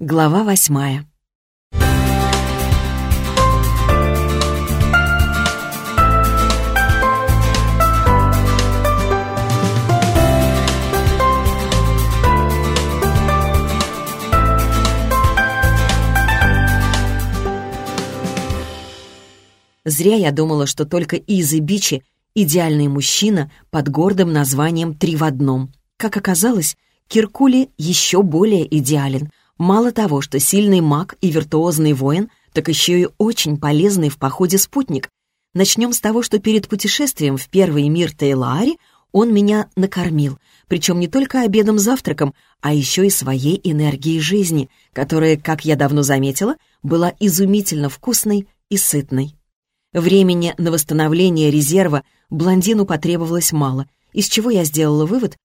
Глава восьмая. Зря я думала, что только Изы Бичи — идеальный мужчина под гордым названием «Три в одном». Как оказалось, Киркули еще более идеален. Мало того, что сильный маг и виртуозный воин, так еще и очень полезный в походе спутник. Начнем с того, что перед путешествием в первый мир Тейлаари он меня накормил, причем не только обедом-завтраком, а еще и своей энергией жизни, которая, как я давно заметила, была изумительно вкусной и сытной. Времени на восстановление резерва блондину потребовалось мало, из чего я сделала вывод,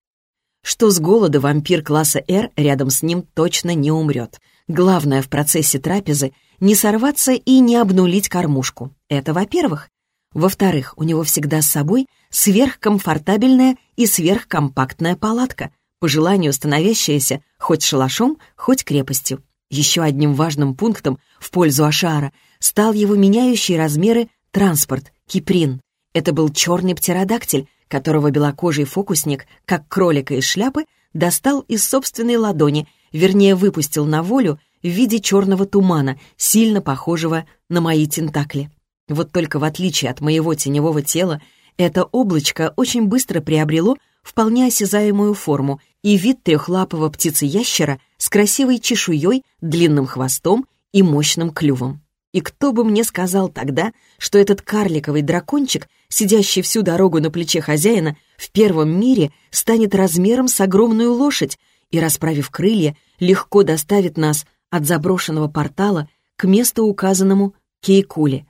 что с голода вампир класса R рядом с ним точно не умрет. Главное в процессе трапезы — не сорваться и не обнулить кормушку. Это во-первых. Во-вторых, у него всегда с собой сверхкомфортабельная и сверхкомпактная палатка, по желанию становящаяся хоть шалашом, хоть крепостью. Еще одним важным пунктом в пользу Ашара стал его меняющий размеры Транспорт, Киприн. Это был черный птеродактиль, которого белокожий фокусник, как кролика из шляпы, достал из собственной ладони, вернее, выпустил на волю в виде черного тумана, сильно похожего на мои тентакли. Вот только в отличие от моего теневого тела, это облачко очень быстро приобрело вполне осязаемую форму и вид трехлапого птицы-ящера с красивой чешуей, длинным хвостом и мощным клювом. И кто бы мне сказал тогда, что этот карликовый дракончик, сидящий всю дорогу на плече хозяина, в первом мире станет размером с огромную лошадь и, расправив крылья, легко доставит нас от заброшенного портала к месту, указанному Кейкуле.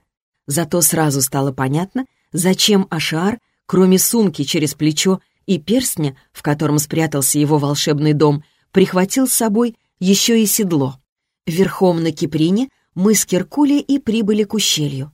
Зато сразу стало понятно, зачем Ашар, кроме сумки через плечо и перстня, в котором спрятался его волшебный дом, прихватил с собой еще и седло. Верхом на Киприне мы с Киркули и прибыли к ущелью.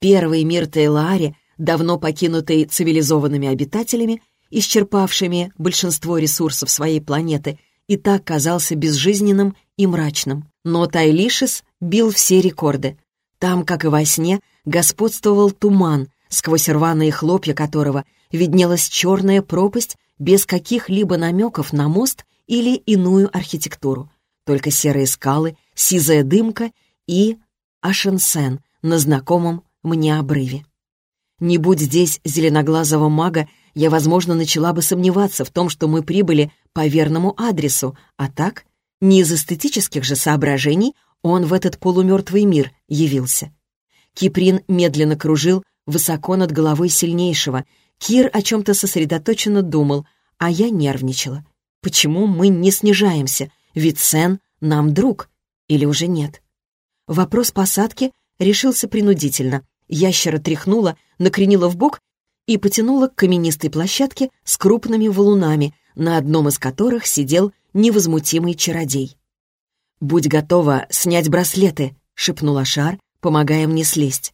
Первый мир Тейлаари, давно покинутый цивилизованными обитателями, исчерпавшими большинство ресурсов своей планеты, и так казался безжизненным и мрачным. Но Тайлишес бил все рекорды. Там, как и во сне, господствовал туман, сквозь рваные хлопья которого виднелась черная пропасть без каких-либо намеков на мост или иную архитектуру. Только серые скалы, сизая дымка и Ашенсен на знакомом мне обрыве. Не будь здесь зеленоглазого мага, я, возможно, начала бы сомневаться в том, что мы прибыли по верному адресу, а так, не из эстетических же соображений он в этот полумертвый мир явился. Киприн медленно кружил высоко над головой сильнейшего. Кир о чем-то сосредоточенно думал, а я нервничала. Почему мы не снижаемся? Ведь Сен нам друг. Или уже нет? Вопрос посадки решился принудительно. Ящера тряхнула, накренила в бок и потянула к каменистой площадке с крупными валунами, на одном из которых сидел невозмутимый чародей. «Будь готова снять браслеты», — шепнула Шар, помогая мне слезть.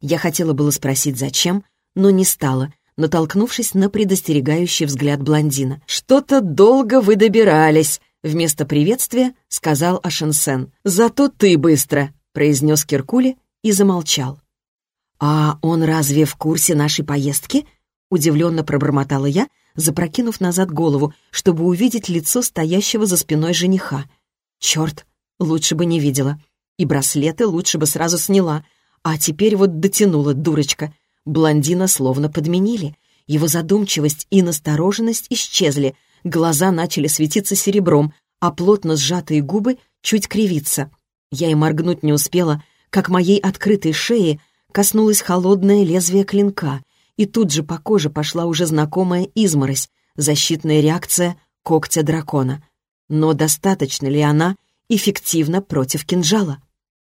Я хотела было спросить, зачем, но не стала, натолкнувшись на предостерегающий взгляд блондина. «Что-то долго вы добирались», Вместо приветствия сказал Ашенсен. «Зато ты быстро», — произнес Киркули и замолчал. «А он разве в курсе нашей поездки?» — удивленно пробормотала я, запрокинув назад голову, чтобы увидеть лицо стоящего за спиной жениха. «Черт, лучше бы не видела. И браслеты лучше бы сразу сняла. А теперь вот дотянула, дурочка. Блондина словно подменили. Его задумчивость и настороженность исчезли, Глаза начали светиться серебром, а плотно сжатые губы чуть кривиться. Я и моргнуть не успела, как моей открытой шеи коснулось холодное лезвие клинка, и тут же по коже пошла уже знакомая изморозь, защитная реакция когтя дракона. Но достаточно ли она эффективна против кинжала?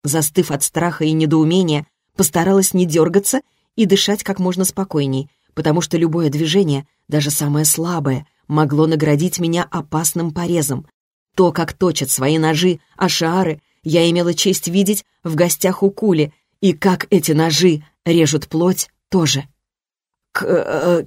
Застыв от страха и недоумения, постаралась не дергаться и дышать как можно спокойней, потому что любое движение, даже самое слабое, могло наградить меня опасным порезом. То, как точат свои ножи ашары, я имела честь видеть в гостях у Кули, и как эти ножи режут плоть тоже. «К... Э,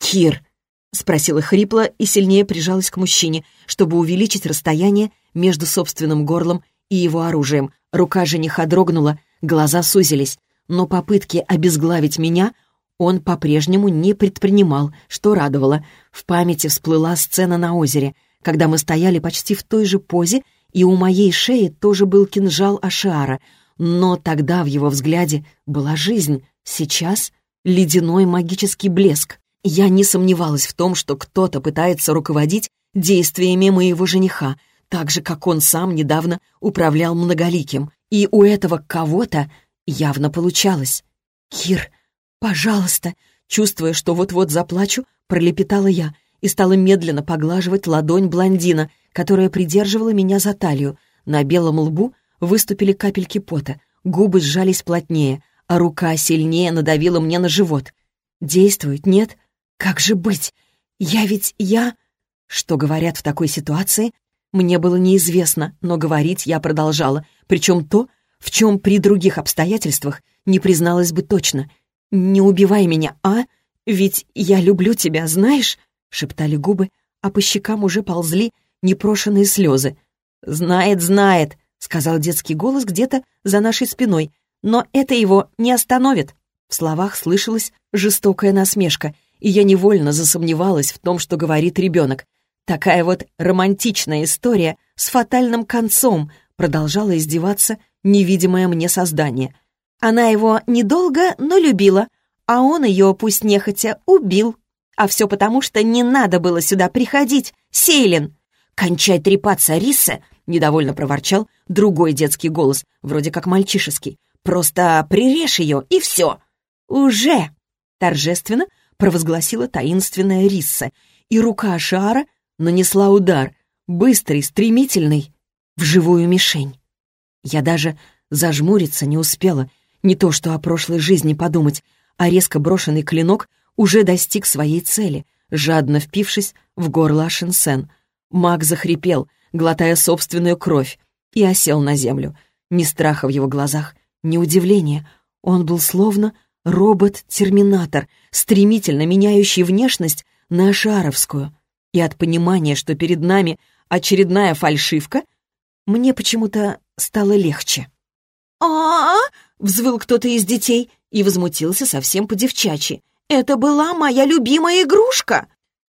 Кир», — спросила хрипло и сильнее прижалась к мужчине, чтобы увеличить расстояние между собственным горлом и его оружием. Рука жениха дрогнула, глаза сузились. Но попытки обезглавить меня он по-прежнему не предпринимал, что радовало. В памяти всплыла сцена на озере, когда мы стояли почти в той же позе, и у моей шеи тоже был кинжал Ашиара. Но тогда в его взгляде была жизнь, сейчас — ледяной магический блеск. Я не сомневалась в том, что кто-то пытается руководить действиями моего жениха, так же, как он сам недавно управлял многоликим. И у этого кого-то явно получалось. «Кир, пожалуйста!» Чувствуя, что вот-вот заплачу, пролепетала я и стала медленно поглаживать ладонь блондина, которая придерживала меня за талию. На белом лбу выступили капельки пота, губы сжались плотнее, а рука сильнее надавила мне на живот. «Действует, нет? Как же быть? Я ведь я...» Что говорят в такой ситуации, мне было неизвестно, но говорить я продолжала, причем то, в чем при других обстоятельствах не призналась бы точно. «Не убивай меня, а? Ведь я люблю тебя, знаешь?» — шептали губы, а по щекам уже ползли непрошенные слезы. «Знает, знает», — сказал детский голос где-то за нашей спиной, «но это его не остановит». В словах слышалась жестокая насмешка, и я невольно засомневалась в том, что говорит ребенок. Такая вот романтичная история с фатальным концом продолжала издеваться невидимое мне создание. Она его недолго, но любила, а он ее, пусть нехотя, убил. А все потому, что не надо было сюда приходить, Сейлин. «Кончай трепаться, Риса!» — недовольно проворчал другой детский голос, вроде как мальчишеский. «Просто прирежь ее, и все!» «Уже!» — торжественно провозгласила таинственная Рисса, и рука Шара нанесла удар, быстрый, стремительный, в живую мишень. Я даже зажмуриться не успела, не то что о прошлой жизни подумать, а резко брошенный клинок уже достиг своей цели, жадно впившись в горло Ашинсен. Маг захрипел, глотая собственную кровь, и осел на землю. Ни страха в его глазах, ни удивления. Он был словно робот-терминатор, стремительно меняющий внешность на шаровскую. И от понимания, что перед нами очередная фальшивка, мне почему-то стало легче. а, -а, взвыл кто-то из детей и возмутился совсем по-девчачьи. «Это была моя любимая игрушка!»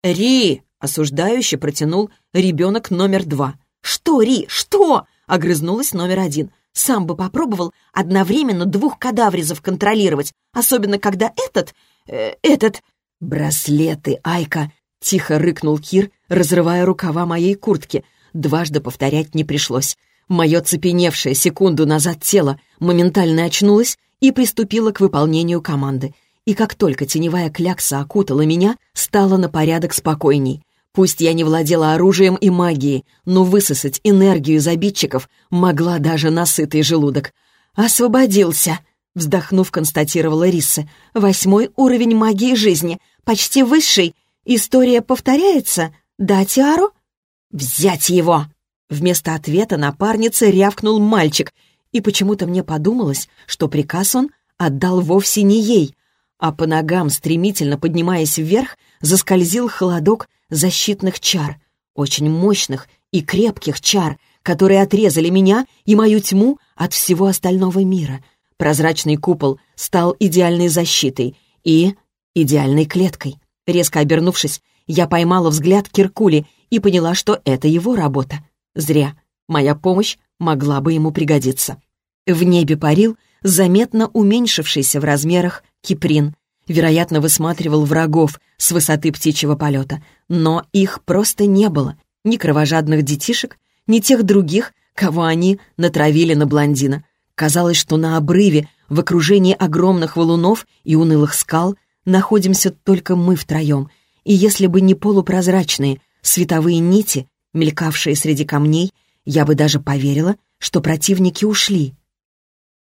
«Ри!» — осуждающе протянул ребенок номер два. «Что, Ри, что?» — огрызнулась номер один. «Сам бы попробовал одновременно двух кадавризов контролировать, особенно когда этот... Э, этот...» «Браслеты, Айка!» — тихо рыкнул Кир, разрывая рукава моей куртки. Дважды повторять не пришлось. Мое цепеневшее секунду назад тело моментально очнулось и приступило к выполнению команды. И как только теневая клякса окутала меня, стало на порядок спокойней. Пусть я не владела оружием и магией, но высосать энергию из обидчиков могла даже насытый желудок. «Освободился!» — вздохнув, констатировала Рисса. «Восьмой уровень магии жизни, почти высший. История повторяется? Да, Тиару?» «Взять его!» Вместо ответа напарнице рявкнул мальчик, и почему-то мне подумалось, что приказ он отдал вовсе не ей, а по ногам, стремительно поднимаясь вверх, заскользил холодок защитных чар, очень мощных и крепких чар, которые отрезали меня и мою тьму от всего остального мира. Прозрачный купол стал идеальной защитой и идеальной клеткой. Резко обернувшись, я поймала взгляд Киркули и поняла, что это его работа. Зря. Моя помощь могла бы ему пригодиться. В небе парил заметно уменьшившийся в размерах Киприн. Вероятно, высматривал врагов с высоты птичьего полета. Но их просто не было. Ни кровожадных детишек, ни тех других, кого они натравили на блондина. Казалось, что на обрыве, в окружении огромных валунов и унылых скал, находимся только мы втроем. И если бы не полупрозрачные световые нити, мелькавшие среди камней, я бы даже поверила, что противники ушли.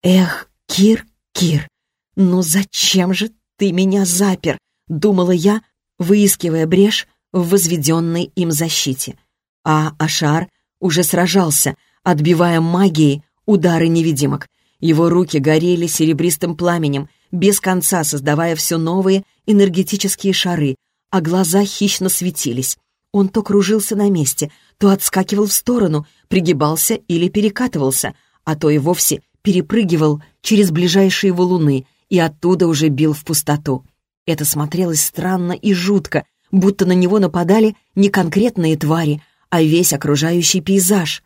«Эх, Кир, Кир, ну зачем же ты меня запер?» — думала я, выискивая брешь в возведенной им защите. А Ашар уже сражался, отбивая магией удары невидимок. Его руки горели серебристым пламенем, без конца создавая все новые энергетические шары, а глаза хищно светились. Он то кружился на месте, то отскакивал в сторону, пригибался или перекатывался, а то и вовсе перепрыгивал через ближайшие валуны и оттуда уже бил в пустоту. Это смотрелось странно и жутко, будто на него нападали не конкретные твари, а весь окружающий пейзаж.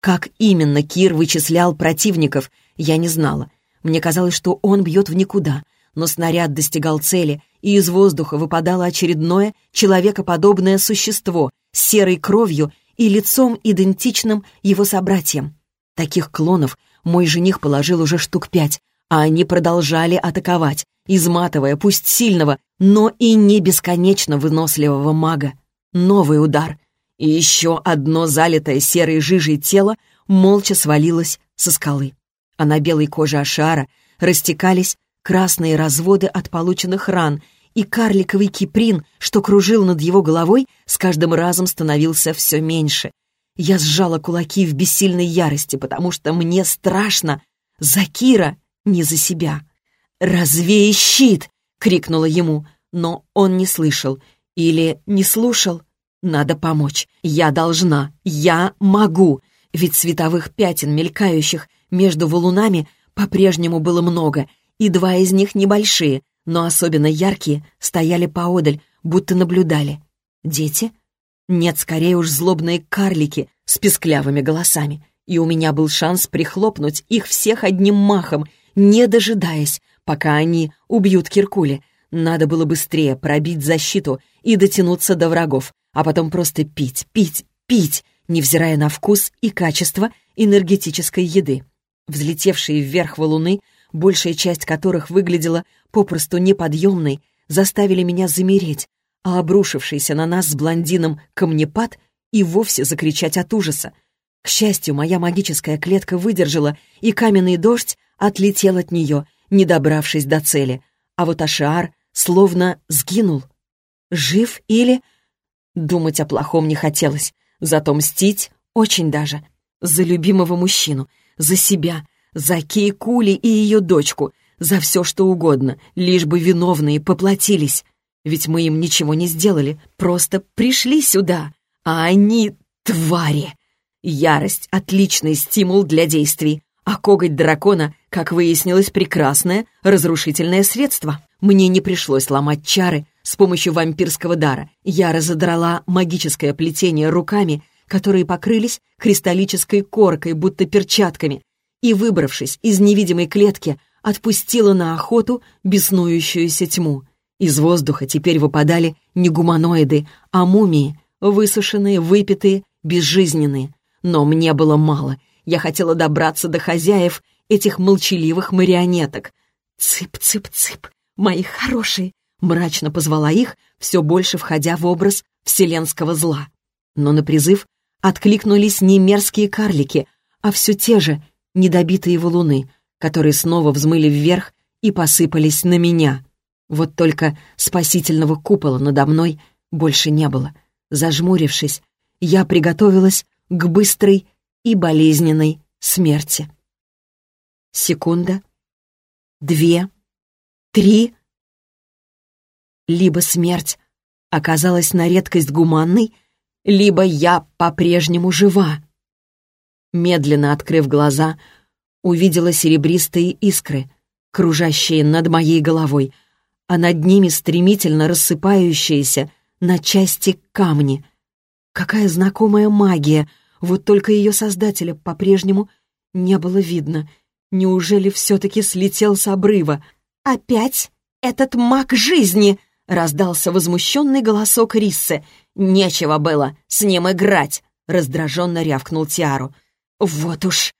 Как именно Кир вычислял противников, я не знала. Мне казалось, что он бьет в никуда, но снаряд достигал цели, и из воздуха выпадало очередное человекоподобное существо с серой кровью и лицом, идентичным его собратьям. Таких клонов мой жених положил уже штук пять, а они продолжали атаковать, изматывая пусть сильного, но и не бесконечно выносливого мага. Новый удар. И еще одно залитое серой жижей тело молча свалилось со скалы. А на белой коже Ашара растекались красные разводы от полученных ран, и карликовый киприн, что кружил над его головой, с каждым разом становился все меньше. Я сжала кулаки в бессильной ярости, потому что мне страшно. За Кира, не за себя. «Развей щит!» — крикнула ему, но он не слышал. Или не слушал. Надо помочь. Я должна. Я могу. Ведь световых пятен, мелькающих между валунами, по-прежнему было много, и два из них небольшие, но особенно яркие, стояли поодаль, будто наблюдали. Дети? Нет, скорее уж злобные карлики с песклявыми голосами. И у меня был шанс прихлопнуть их всех одним махом, не дожидаясь, пока они убьют Киркули. Надо было быстрее пробить защиту и дотянуться до врагов, а потом просто пить, пить, пить, невзирая на вкус и качество энергетической еды. Взлетевшие вверх валуны, большая часть которых выглядела попросту неподъемной, заставили меня замереть, а обрушившийся на нас с блондином камнепад и вовсе закричать от ужаса. К счастью, моя магическая клетка выдержала, и каменный дождь отлетел от нее, не добравшись до цели, а вот Ашиар словно сгинул. Жив или... Думать о плохом не хотелось, зато мстить очень даже. За любимого мужчину, за себя, за Кейкули и ее дочку, за все что угодно, лишь бы виновные поплатились. Ведь мы им ничего не сделали, просто пришли сюда, а они — твари. Ярость — отличный стимул для действий, а коготь дракона, как выяснилось, прекрасное разрушительное средство. Мне не пришлось ломать чары с помощью вампирского дара. Я разодрала магическое плетение руками, которые покрылись кристаллической коркой, будто перчатками, и, выбравшись из невидимой клетки, отпустила на охоту беснующуюся тьму. Из воздуха теперь выпадали не гуманоиды, а мумии, высушенные, выпитые, безжизненные. Но мне было мало, я хотела добраться до хозяев этих молчаливых марионеток. «Цып-цып-цып, мои хорошие!» Мрачно позвала их, все больше входя в образ вселенского зла. Но на призыв откликнулись не мерзкие карлики, а все те же недобитые валуны, которые снова взмыли вверх и посыпались на меня. Вот только спасительного купола надо мной больше не было. Зажмурившись, я приготовилась к быстрой и болезненной смерти. Секунда, две, три. Либо смерть оказалась на редкость гуманной, либо я по-прежнему жива. Медленно открыв глаза, увидела серебристые искры, кружащие над моей головой, а над ними стремительно рассыпающиеся на части камни. Какая знакомая магия — вот только ее создателя по-прежнему не было видно. Неужели все-таки слетел с обрыва? «Опять этот маг жизни!» — раздался возмущенный голосок Риссы. «Нечего было с ним играть!» — раздраженно рявкнул Тиару. «Вот уж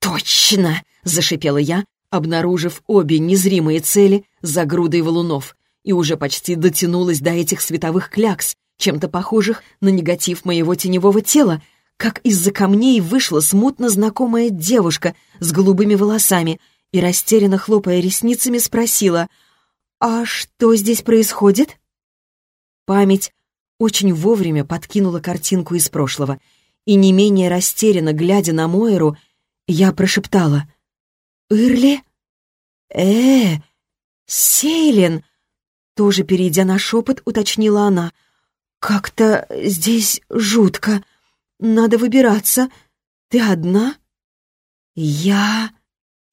точно!» — зашипела я, обнаружив обе незримые цели за грудой валунов, и уже почти дотянулась до этих световых клякс, чем-то похожих на негатив моего теневого тела, как из-за камней вышла смутно знакомая девушка с голубыми волосами и, растерянно хлопая ресницами, спросила, «А что здесь происходит?» Память очень вовремя подкинула картинку из прошлого, и не менее растерянно, глядя на Мойру, я прошептала, «Ирли? э Сейлин!» Тоже перейдя на шепот, уточнила она, «Как-то здесь жутко. Надо выбираться. Ты одна?» «Я...»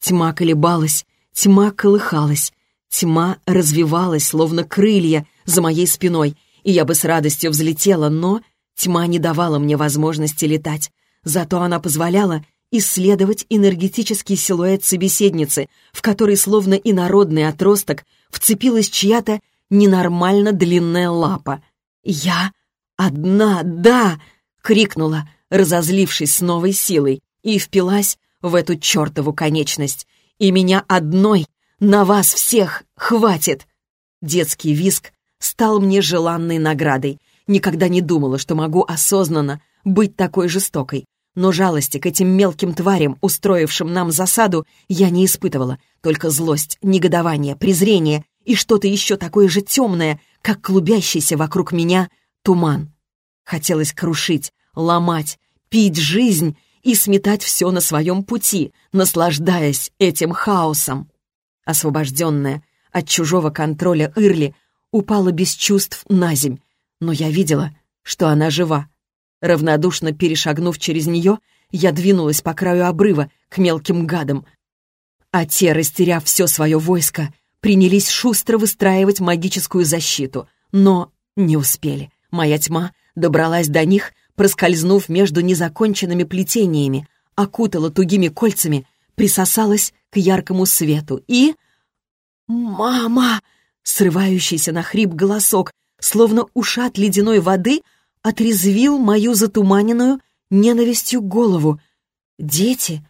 Тьма колебалась, тьма колыхалась, тьма развивалась, словно крылья за моей спиной, и я бы с радостью взлетела, но тьма не давала мне возможности летать. Зато она позволяла исследовать энергетический силуэт собеседницы, в который словно инородный отросток вцепилась чья-то ненормально длинная лапа. «Я одна, да!» — крикнула, разозлившись с новой силой, и впилась в эту чертову конечность. «И меня одной на вас всех хватит!» Детский виск стал мне желанной наградой. Никогда не думала, что могу осознанно быть такой жестокой. Но жалости к этим мелким тварям, устроившим нам засаду, я не испытывала. Только злость, негодование, презрение и что-то еще такое же темное, как клубящийся вокруг меня туман. Хотелось крушить, ломать, пить жизнь и сметать все на своем пути, наслаждаясь этим хаосом. Освобожденная от чужого контроля Ирли упала без чувств на земь, но я видела, что она жива. Равнодушно перешагнув через нее, я двинулась по краю обрыва к мелким гадам. А те, растеряв все свое войско, принялись шустро выстраивать магическую защиту, но не успели. Моя тьма добралась до них, проскользнув между незаконченными плетениями, окутала тугими кольцами, присосалась к яркому свету и... «Мама!» — срывающийся на хрип голосок, словно ушат ледяной воды — отрезвил мою затуманенную ненавистью голову. Дети,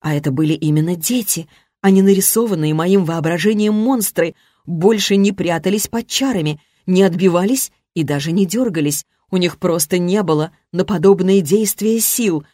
а это были именно дети, а не нарисованные моим воображением монстры, больше не прятались под чарами, не отбивались и даже не дергались. У них просто не было на подобные действия сил.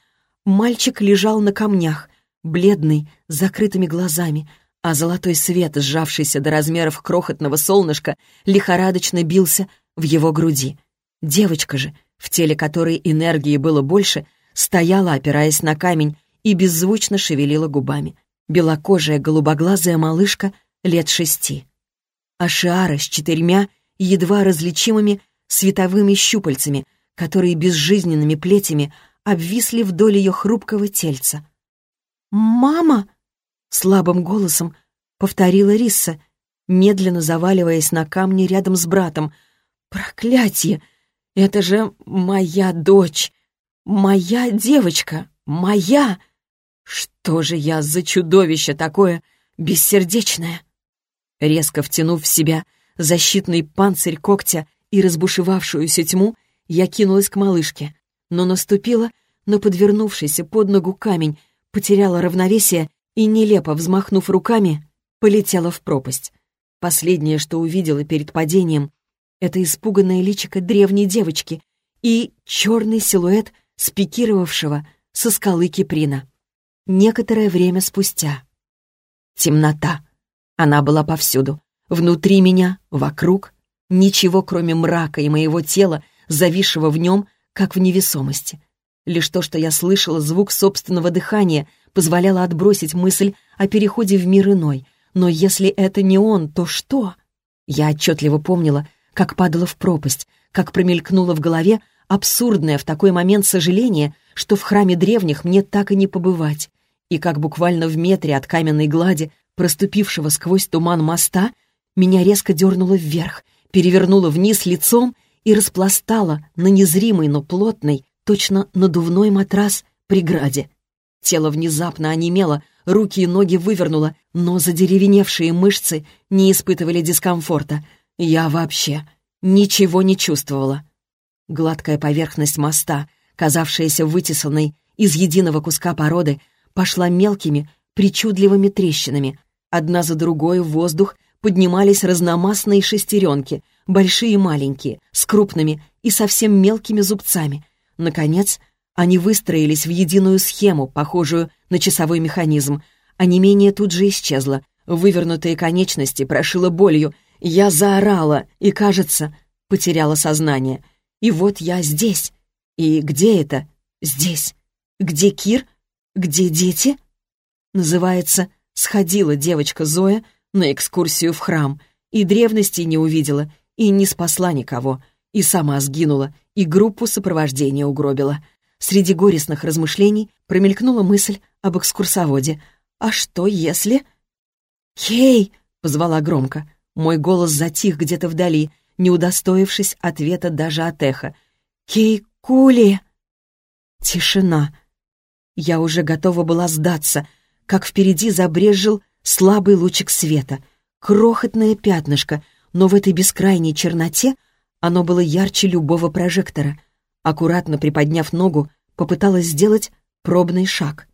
Мальчик лежал на камнях, бледный, с закрытыми глазами, а золотой свет, сжавшийся до размеров крохотного солнышка, лихорадочно бился в его груди. Девочка же, в теле которой энергии было больше, стояла, опираясь на камень, и беззвучно шевелила губами. Белокожая голубоглазая малышка лет шести. А Шиара с четырьмя едва различимыми световыми щупальцами, которые безжизненными плетями обвисли вдоль ее хрупкого тельца. «Мама!» — слабым голосом повторила Рисса, медленно заваливаясь на камни рядом с братом. «Проклятие! Это же моя дочь, моя девочка, моя! Что же я за чудовище такое бессердечное?» Резко втянув в себя защитный панцирь когтя и разбушевавшуюся тьму, я кинулась к малышке, но наступила на подвернувшийся под ногу камень, потеряла равновесие и, нелепо взмахнув руками, полетела в пропасть. Последнее, что увидела перед падением, это испуганное личико древней девочки и черный силуэт спикировавшего со скалы Киприна. Некоторое время спустя. Темнота. Она была повсюду. Внутри меня, вокруг. Ничего, кроме мрака и моего тела, зависшего в нем, как в невесомости. Лишь то, что я слышала звук собственного дыхания, позволяло отбросить мысль о переходе в мир иной. Но если это не он, то что? Я отчетливо помнила, как падала в пропасть, как промелькнуло в голове абсурдное в такой момент сожаление, что в храме древних мне так и не побывать, и как буквально в метре от каменной глади, проступившего сквозь туман моста, меня резко дернуло вверх, перевернуло вниз лицом и распластало на незримый, но плотный, точно надувной матрас преграде. Тело внезапно онемело, руки и ноги вывернуло, но задеревеневшие мышцы не испытывали дискомфорта — я вообще ничего не чувствовала. Гладкая поверхность моста, казавшаяся вытесанной из единого куска породы, пошла мелкими, причудливыми трещинами. Одна за другой воздух поднимались разномастные шестеренки, большие и маленькие, с крупными и совсем мелкими зубцами. Наконец, они выстроились в единую схему, похожую на часовой механизм, а не менее тут же исчезла. Вывернутые конечности прошило болью, я заорала и, кажется, потеряла сознание. И вот я здесь. И где это? Здесь. Где Кир? Где дети? Называется «Сходила девочка Зоя на экскурсию в храм, и древности не увидела, и не спасла никого. И сама сгинула, и группу сопровождения угробила. Среди горестных размышлений промелькнула мысль об экскурсоводе. «А что если...» «Хей!» — позвала громко. Мой голос затих где-то вдали, не удостоившись ответа даже от эха. «Кей Кули!» Тишина. Я уже готова была сдаться, как впереди забрежил слабый лучик света. Крохотное пятнышко, но в этой бескрайней черноте оно было ярче любого прожектора. Аккуратно приподняв ногу, попыталась сделать пробный шаг.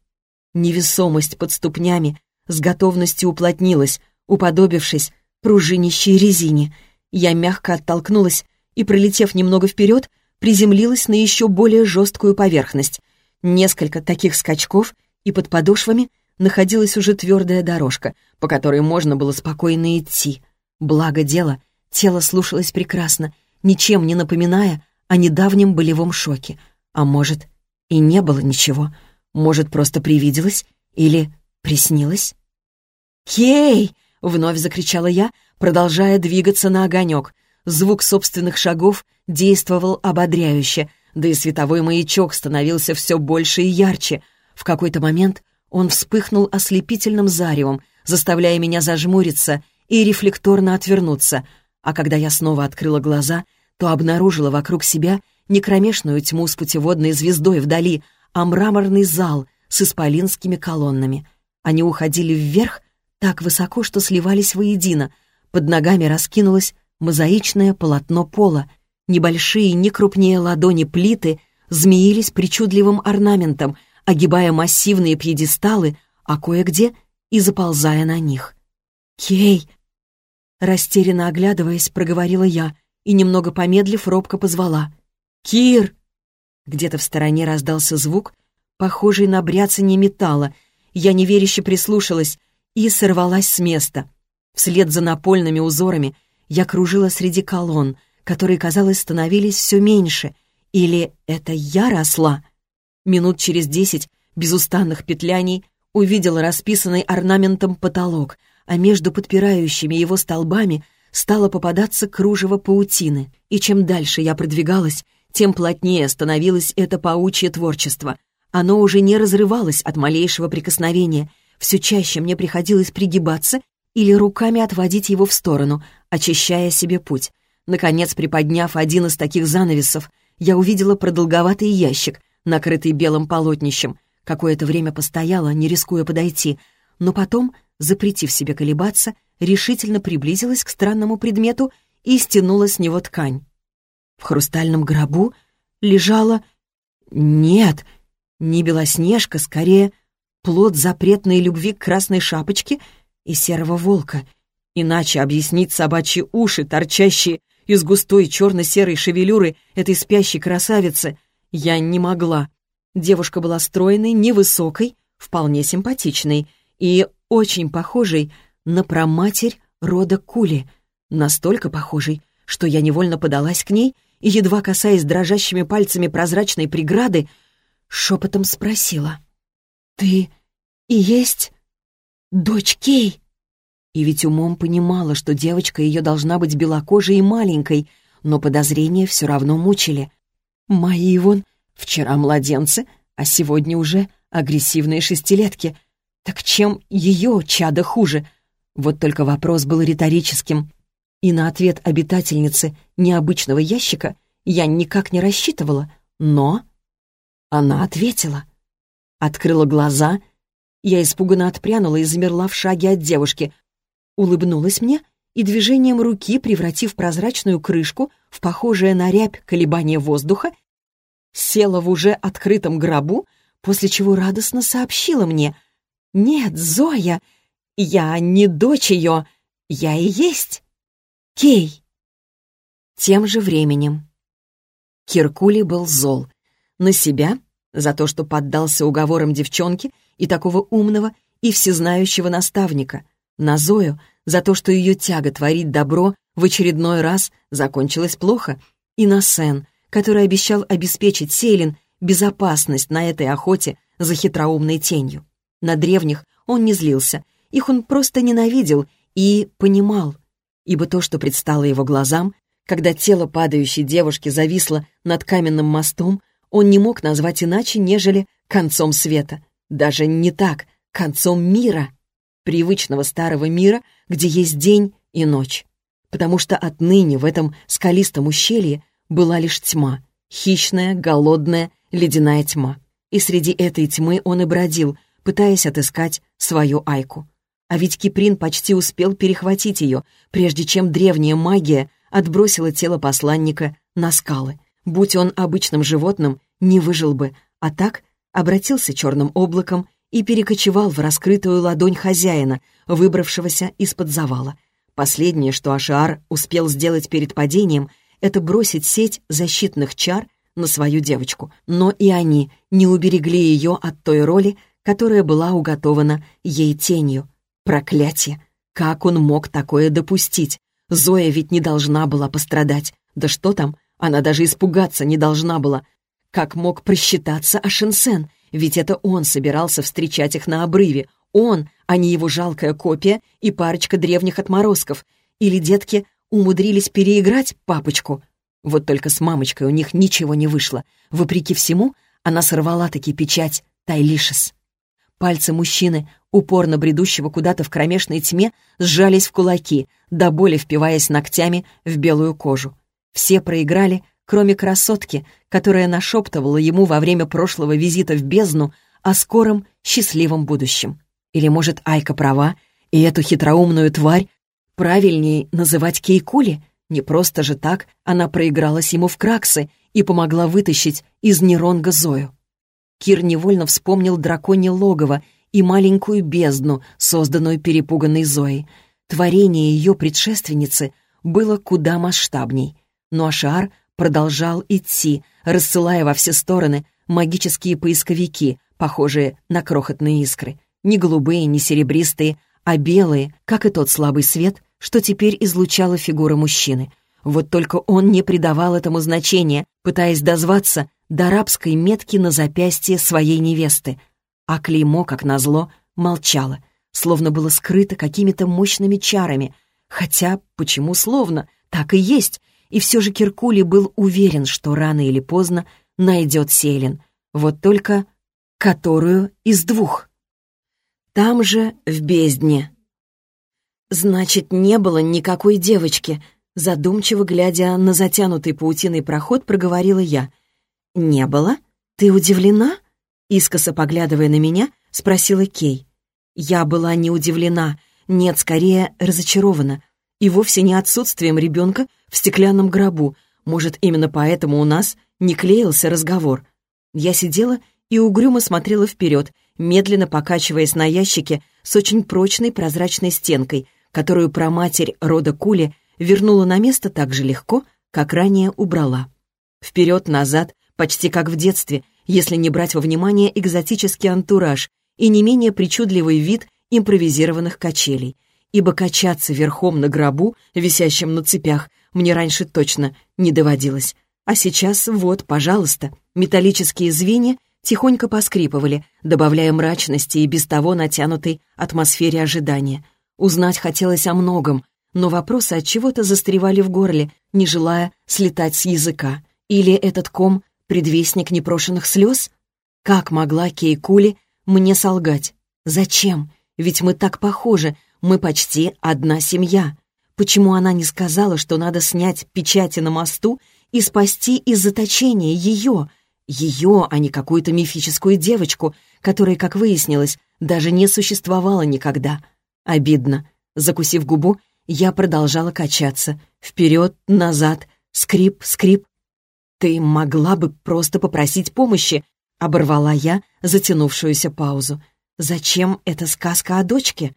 Невесомость под ступнями с готовностью уплотнилась, уподобившись пружинищей резине. Я мягко оттолкнулась и, пролетев немного вперед, приземлилась на еще более жесткую поверхность. Несколько таких скачков, и под подошвами находилась уже твердая дорожка, по которой можно было спокойно идти. Благо дело, тело слушалось прекрасно, ничем не напоминая о недавнем болевом шоке. А может, и не было ничего. Может, просто привиделось или приснилось? «Хей!» Вновь закричала я, продолжая двигаться на огонек. Звук собственных шагов действовал ободряюще, да и световой маячок становился все больше и ярче. В какой-то момент он вспыхнул ослепительным заревом, заставляя меня зажмуриться и рефлекторно отвернуться, а когда я снова открыла глаза, то обнаружила вокруг себя не кромешную тьму с путеводной звездой вдали, а мраморный зал с исполинскими колоннами. Они уходили вверх, так высоко, что сливались воедино. Под ногами раскинулось мозаичное полотно пола. Небольшие, не крупнее ладони плиты змеились причудливым орнаментом, огибая массивные пьедесталы, а кое-где и заползая на них. «Кей!» Растерянно оглядываясь, проговорила я и, немного помедлив, робко позвала. «Кир!» Где-то в стороне раздался звук, похожий на бряцание металла. Я неверяще прислушалась и сорвалась с места. Вслед за напольными узорами я кружила среди колонн, которые, казалось, становились все меньше. Или это я росла? Минут через десять безустанных петляний увидела расписанный орнаментом потолок, а между подпирающими его столбами стало попадаться кружево паутины. И чем дальше я продвигалась, тем плотнее становилось это паучье творчество. Оно уже не разрывалось от малейшего прикосновения — все чаще мне приходилось пригибаться или руками отводить его в сторону, очищая себе путь. Наконец, приподняв один из таких занавесов, я увидела продолговатый ящик, накрытый белым полотнищем. Какое-то время постояла, не рискуя подойти, но потом, запретив себе колебаться, решительно приблизилась к странному предмету и стянула с него ткань. В хрустальном гробу лежала... Нет, не Белоснежка, скорее плод запретной любви к красной шапочке и серого волка. Иначе объяснить собачьи уши, торчащие из густой черно-серой шевелюры этой спящей красавицы, я не могла. Девушка была стройной, невысокой, вполне симпатичной и очень похожей на проматерь рода Кули, настолько похожей, что я невольно подалась к ней и, едва касаясь дрожащими пальцами прозрачной преграды, шепотом спросила. «Ты и есть дочь Кей?» И ведь умом понимала, что девочка ее должна быть белокожей и маленькой, но подозрения все равно мучили. Мои вон вчера младенцы, а сегодня уже агрессивные шестилетки. Так чем ее чадо хуже? Вот только вопрос был риторическим. И на ответ обитательницы необычного ящика я никак не рассчитывала, но... Она ответила — Открыла глаза. Я испуганно отпрянула и замерла в шаге от девушки. Улыбнулась мне и движением руки, превратив прозрачную крышку в похожее на рябь колебание воздуха, села в уже открытом гробу, после чего радостно сообщила мне «Нет, Зоя, я не дочь ее, я и есть Кей». Тем же временем Киркули был зол на себя за то, что поддался уговорам девчонки и такого умного и всезнающего наставника, на Зою за то, что ее тяга творить добро в очередной раз закончилась плохо, и на Сен, который обещал обеспечить Сейлин безопасность на этой охоте за хитроумной тенью. На древних он не злился, их он просто ненавидел и понимал, ибо то, что предстало его глазам, Когда тело падающей девушки зависло над каменным мостом, он не мог назвать иначе, нежели концом света. Даже не так, концом мира. Привычного старого мира, где есть день и ночь. Потому что отныне в этом скалистом ущелье была лишь тьма. Хищная, голодная, ледяная тьма. И среди этой тьмы он и бродил, пытаясь отыскать свою Айку. А ведь Киприн почти успел перехватить ее, прежде чем древняя магия отбросила тело посланника на скалы. Будь он обычным животным, не выжил бы, а так обратился черным облаком и перекочевал в раскрытую ладонь хозяина, выбравшегося из-под завала. Последнее, что Ашиар успел сделать перед падением, это бросить сеть защитных чар на свою девочку. Но и они не уберегли ее от той роли, которая была уготована ей тенью. Проклятие! Как он мог такое допустить? Зоя ведь не должна была пострадать. Да что там, она даже испугаться не должна была. Как мог просчитаться Ашенсен? Ведь это он собирался встречать их на обрыве. Он, а не его жалкая копия и парочка древних отморозков. Или детки умудрились переиграть папочку. Вот только с мамочкой у них ничего не вышло. Вопреки всему, она сорвала таки печать Тайлишес. Пальцы мужчины, упорно бредущего куда-то в кромешной тьме, сжались в кулаки, до боли впиваясь ногтями в белую кожу. Все проиграли, кроме красотки, которая нашептывала ему во время прошлого визита в бездну о скором счастливом будущем. Или, может, Айка права, и эту хитроумную тварь правильнее называть Кейкули? Не просто же так она проигралась ему в краксы и помогла вытащить из Неронга Зою. Кир невольно вспомнил драконье логово и маленькую бездну, созданную перепуганной Зоей. Творение ее предшественницы было куда масштабней. Но Ашар продолжал идти, рассылая во все стороны магические поисковики, похожие на крохотные искры. Не голубые, не серебристые, а белые, как и тот слабый свет, что теперь излучала фигура мужчины. Вот только он не придавал этому значения, пытаясь дозваться до рабской метки на запястье своей невесты. А клеймо, как назло, молчало, словно было скрыто какими-то мощными чарами. Хотя, почему словно? Так и есть. И все же Киркули был уверен, что рано или поздно найдет Селин. Вот только которую из двух. Там же, в бездне. Значит, не было никакой девочки. Задумчиво глядя на затянутый паутиной проход, проговорила я — «Не было? Ты удивлена?» Искоса поглядывая на меня, спросила Кей. Я была не удивлена, нет, скорее разочарована. И вовсе не отсутствием ребенка в стеклянном гробу. Может, именно поэтому у нас не клеился разговор. Я сидела и угрюмо смотрела вперед, медленно покачиваясь на ящике с очень прочной прозрачной стенкой, которую проматерь рода Кули вернула на место так же легко, как ранее убрала. Вперед-назад почти как в детстве, если не брать во внимание экзотический антураж и не менее причудливый вид импровизированных качелей, ибо качаться верхом на гробу, висящем на цепях, мне раньше точно не доводилось. А сейчас вот, пожалуйста, металлические звенья тихонько поскрипывали, добавляя мрачности и без того натянутой атмосфере ожидания. Узнать хотелось о многом, но вопросы от чего-то застревали в горле, не желая слетать с языка. Или этот ком Предвестник непрошенных слез? Как могла Кейкули мне солгать? Зачем? Ведь мы так похожи, мы почти одна семья. Почему она не сказала, что надо снять печати на мосту и спасти из заточения ее? Ее, а не какую-то мифическую девочку, которая, как выяснилось, даже не существовала никогда. Обидно. Закусив губу, я продолжала качаться. Вперед, назад, скрип, скрип. «Ты могла бы просто попросить помощи», — оборвала я затянувшуюся паузу. «Зачем эта сказка о дочке?»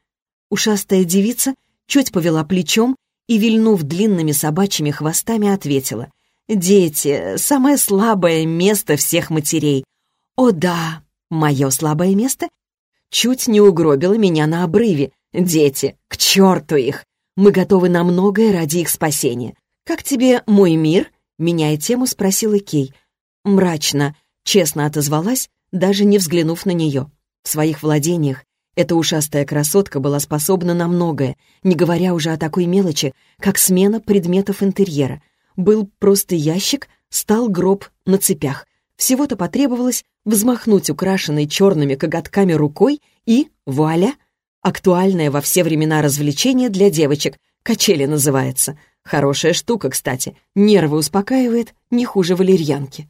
Ушастая девица чуть повела плечом и, вильнув длинными собачьими хвостами, ответила. «Дети — самое слабое место всех матерей. О да, мое слабое место чуть не угробило меня на обрыве. Дети, к черту их! Мы готовы на многое ради их спасения. Как тебе мой мир?» Меняя тему, спросила Кей. Мрачно, честно отозвалась, даже не взглянув на нее. В своих владениях эта ушастая красотка была способна на многое, не говоря уже о такой мелочи, как смена предметов интерьера. был просто ящик, стал гроб на цепях. Всего-то потребовалось взмахнуть украшенной черными коготками рукой и, вуаля, актуальное во все времена развлечение для девочек, качели называется. Хорошая штука, кстати, нервы успокаивает, не хуже валерьянки.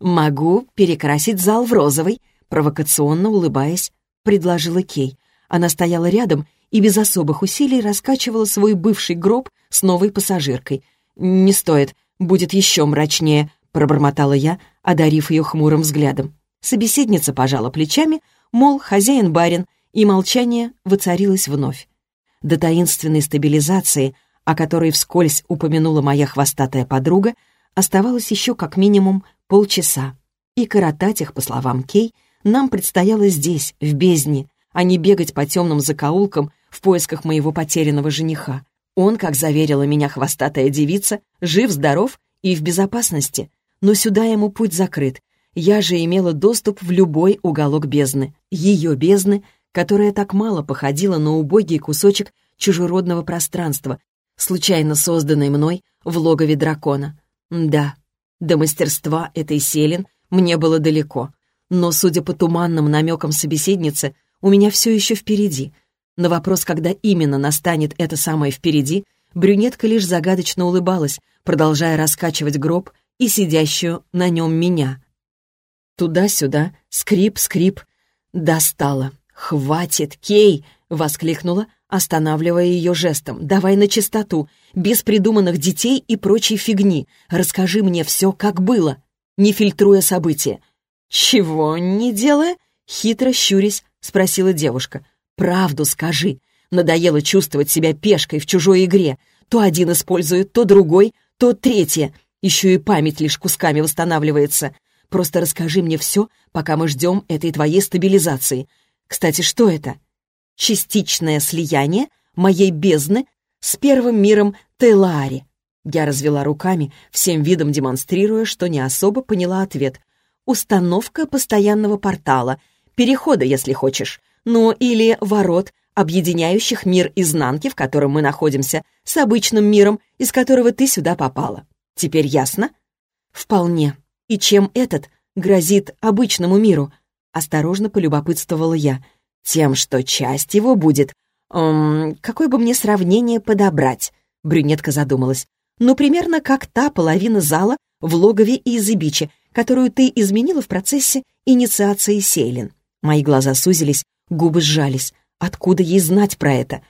«Могу перекрасить зал в розовый», провокационно улыбаясь, предложила Кей. Она стояла рядом и без особых усилий раскачивала свой бывший гроб с новой пассажиркой. «Не стоит, будет еще мрачнее», — пробормотала я, одарив ее хмурым взглядом. Собеседница пожала плечами, мол, хозяин-барин, и молчание воцарилось вновь. До таинственной стабилизации, о которой вскользь упомянула моя хвостатая подруга, оставалось еще как минимум полчаса. И коротать их, по словам Кей, нам предстояло здесь, в бездне, а не бегать по темным закоулкам в поисках моего потерянного жениха. Он, как заверила меня хвостатая девица, жив-здоров и в безопасности, но сюда ему путь закрыт. Я же имела доступ в любой уголок бездны, ее бездны, которая так мало походила на убогий кусочек чужеродного пространства, случайно созданный мной в логове дракона. Да, до мастерства этой селен мне было далеко, но, судя по туманным намекам собеседницы, у меня все еще впереди. На вопрос, когда именно настанет это самое впереди, брюнетка лишь загадочно улыбалась, продолжая раскачивать гроб и сидящую на нем меня. Туда-сюда, скрип-скрип. Достала. «Хватит, Кей!» — воскликнула, останавливая ее жестом. «Давай на чистоту, без придуманных детей и прочей фигни. Расскажи мне все, как было, не фильтруя события. «Чего не делая?» — хитро щурясь спросила девушка. «Правду скажи. Надоело чувствовать себя пешкой в чужой игре. То один использует, то другой, то третье. Еще и память лишь кусками восстанавливается. Просто расскажи мне все, пока мы ждем этой твоей стабилизации. Кстати, что это?» «Частичное слияние моей бездны с первым миром Телаари». Я развела руками, всем видом демонстрируя, что не особо поняла ответ установка постоянного портала, перехода, если хочешь, ну или ворот, объединяющих мир изнанки, в котором мы находимся, с обычным миром, из которого ты сюда попала. Теперь ясно? Вполне. И чем этот грозит обычному миру? Осторожно полюбопытствовала я. Тем, что часть его будет... Эм, какое бы мне сравнение подобрать? Брюнетка задумалась. Ну, примерно как та половина зала в логове Изыбичи, которую ты изменила в процессе инициации Сейлин. Мои глаза сузились, губы сжались. Откуда ей знать про это?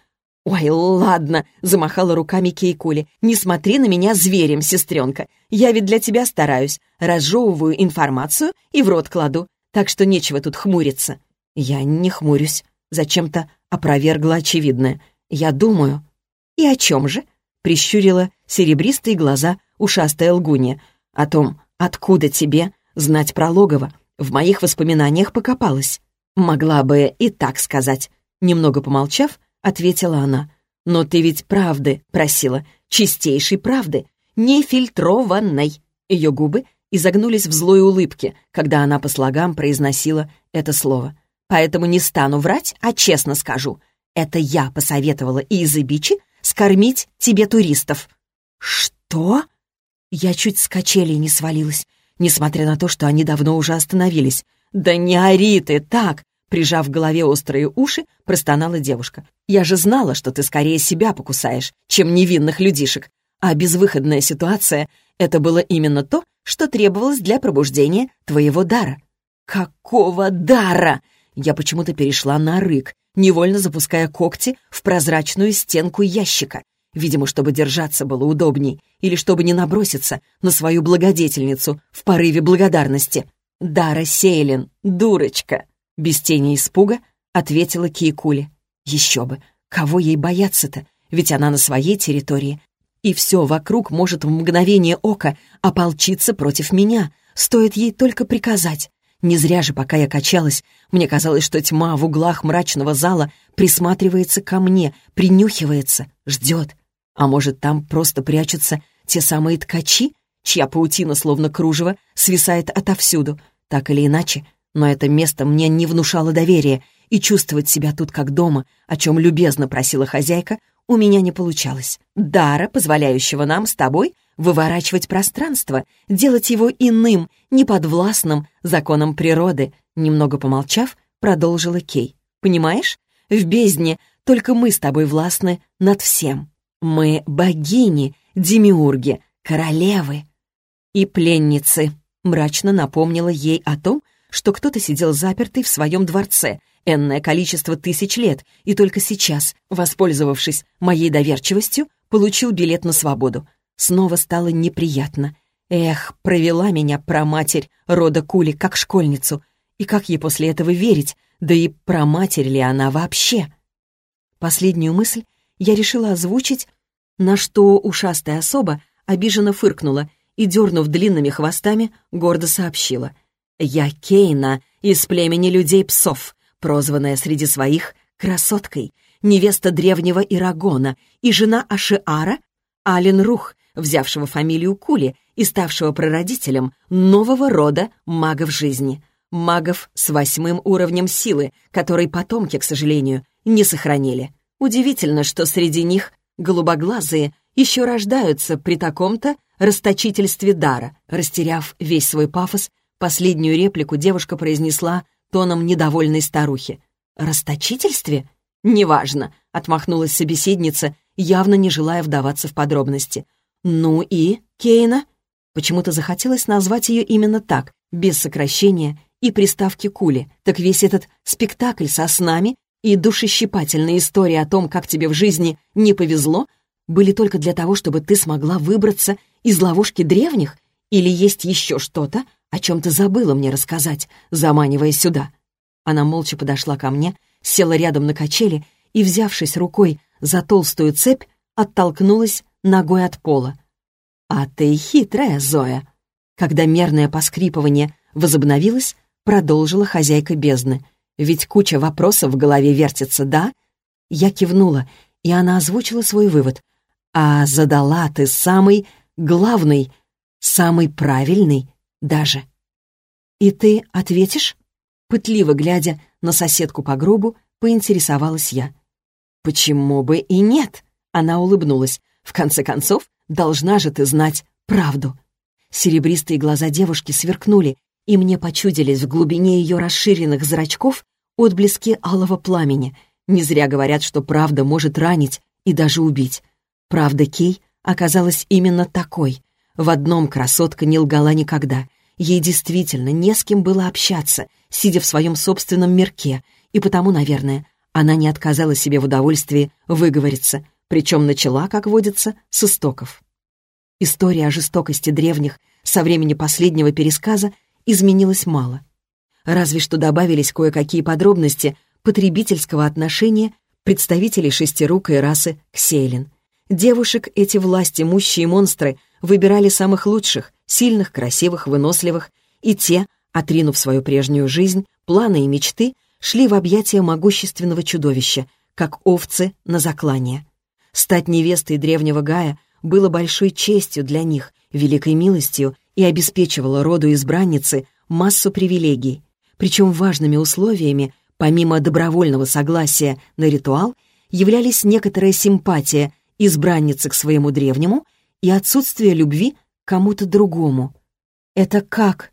«Ой, ладно», — замахала руками Кейкули. «Не смотри на меня зверем, сестренка. Я ведь для тебя стараюсь. Разжевываю информацию и в рот кладу. Так что нечего тут хмуриться». «Я не хмурюсь». Зачем-то опровергла очевидное. «Я думаю». «И о чем же?» — прищурила серебристые глаза ушастая лгунья. «О том, Откуда тебе знать про логово? В моих воспоминаниях покопалась. Могла бы и так сказать. Немного помолчав, ответила она. Но ты ведь правды просила, чистейшей правды, нефильтрованной. Ее губы изогнулись в злой улыбке, когда она по слогам произносила это слово. Поэтому не стану врать, а честно скажу. Это я посоветовала Изыбичи скормить тебе туристов. Что? Я чуть с качелей не свалилась, несмотря на то, что они давно уже остановились. «Да не ори ты так!» Прижав к голове острые уши, простонала девушка. «Я же знала, что ты скорее себя покусаешь, чем невинных людишек. А безвыходная ситуация — это было именно то, что требовалось для пробуждения твоего дара». «Какого дара?» Я почему-то перешла на рык, невольно запуская когти в прозрачную стенку ящика видимо, чтобы держаться было удобней, или чтобы не наброситься на свою благодетельницу в порыве благодарности. «Дара Сейлин, дурочка!» Без тени испуга ответила Киекули. «Еще бы! Кого ей бояться-то? Ведь она на своей территории. И все вокруг может в мгновение ока ополчиться против меня. Стоит ей только приказать. Не зря же, пока я качалась, мне казалось, что тьма в углах мрачного зала присматривается ко мне, принюхивается, ждет. А может, там просто прячутся те самые ткачи, чья паутина, словно кружево, свисает отовсюду. Так или иначе, но это место мне не внушало доверия, и чувствовать себя тут как дома, о чем любезно просила хозяйка, у меня не получалось. Дара, позволяющего нам с тобой выворачивать пространство, делать его иным, неподвластным законам природы. Немного помолчав, продолжила Кей. Понимаешь? В бездне только мы с тобой властны над всем. Мы богини, демиурги, королевы и пленницы. Мрачно напомнила ей о том, что кто-то сидел запертый в своем дворце энное количество тысяч лет и только сейчас, воспользовавшись моей доверчивостью, получил билет на свободу. Снова стало неприятно. Эх, провела меня проматерь рода Кули как школьницу. И как ей после этого верить? Да и проматерь ли она вообще? Последнюю мысль я решила озвучить, на что ушастая особа обиженно фыркнула и, дернув длинными хвостами, гордо сообщила. «Я Кейна из племени людей-псов, прозванная среди своих красоткой, невеста древнего Ирагона и жена Ашиара Ален Рух, взявшего фамилию Кули и ставшего прародителем нового рода магов жизни. Магов с восьмым уровнем силы, который потомки, к сожалению, не сохранили. Удивительно, что среди них голубоглазые еще рождаются при таком-то расточительстве дара. Растеряв весь свой пафос, последнюю реплику девушка произнесла тоном недовольной старухи. «Расточительстве? Неважно», — отмахнулась собеседница, явно не желая вдаваться в подробности. «Ну и, Кейна?» Почему-то захотелось назвать ее именно так, без сокращения и приставки «кули». Так весь этот спектакль со снами и душещипательная история о том, как тебе в жизни не повезло, были только для того, чтобы ты смогла выбраться из ловушки древних? Или есть еще что-то, о чем ты забыла мне рассказать, заманивая сюда?» Она молча подошла ко мне, села рядом на качели и, взявшись рукой за толстую цепь, оттолкнулась ногой от пола. «А ты хитрая, Зоя!» Когда мерное поскрипывание возобновилось, продолжила хозяйка бездны. «Ведь куча вопросов в голове вертится, да?» Я кивнула, и она озвучила свой вывод. «А задала ты самый главный, самый правильный даже». «И ты ответишь?» Пытливо глядя на соседку по гробу, поинтересовалась я. «Почему бы и нет?» Она улыбнулась. «В конце концов, должна же ты знать правду». Серебристые глаза девушки сверкнули, и мне почудились в глубине ее расширенных зрачков отблески алого пламени. Не зря говорят, что правда может ранить и даже убить. Правда Кей оказалась именно такой. В одном красотка не лгала никогда. Ей действительно не с кем было общаться, сидя в своем собственном мирке, и потому, наверное, она не отказала себе в удовольствии выговориться, причем начала, как водится, с истоков. История о жестокости древних со времени последнего пересказа изменилась мало. Разве что добавились кое-какие подробности потребительского отношения представителей шестирукой расы Ксейлин. Девушек эти власти мущие монстры выбирали самых лучших, сильных, красивых, выносливых, и те, отринув свою прежнюю жизнь, планы и мечты, шли в объятия могущественного чудовища, как овцы на заклание. Стать невестой древнего Гая было большой честью для них, великой милостью и обеспечивало роду избранницы массу привилегий. Причем важными условиями, помимо добровольного согласия на ритуал, являлись некоторая симпатия избранницы к своему древнему и отсутствие любви к кому-то другому. «Это как?»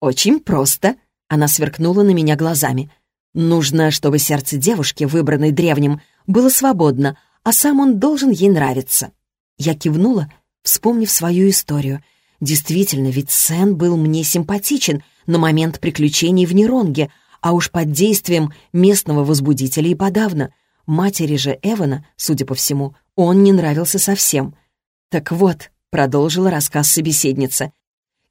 «Очень просто», — она сверкнула на меня глазами. «Нужно, чтобы сердце девушки, выбранной древним, было свободно, а сам он должен ей нравиться». Я кивнула, вспомнив свою историю. Действительно, ведь Сен был мне симпатичен на момент приключений в Неронге, а уж под действием местного возбудителя и подавно. Матери же Эвана, судя по всему, он не нравился совсем. «Так вот», — продолжила рассказ собеседница,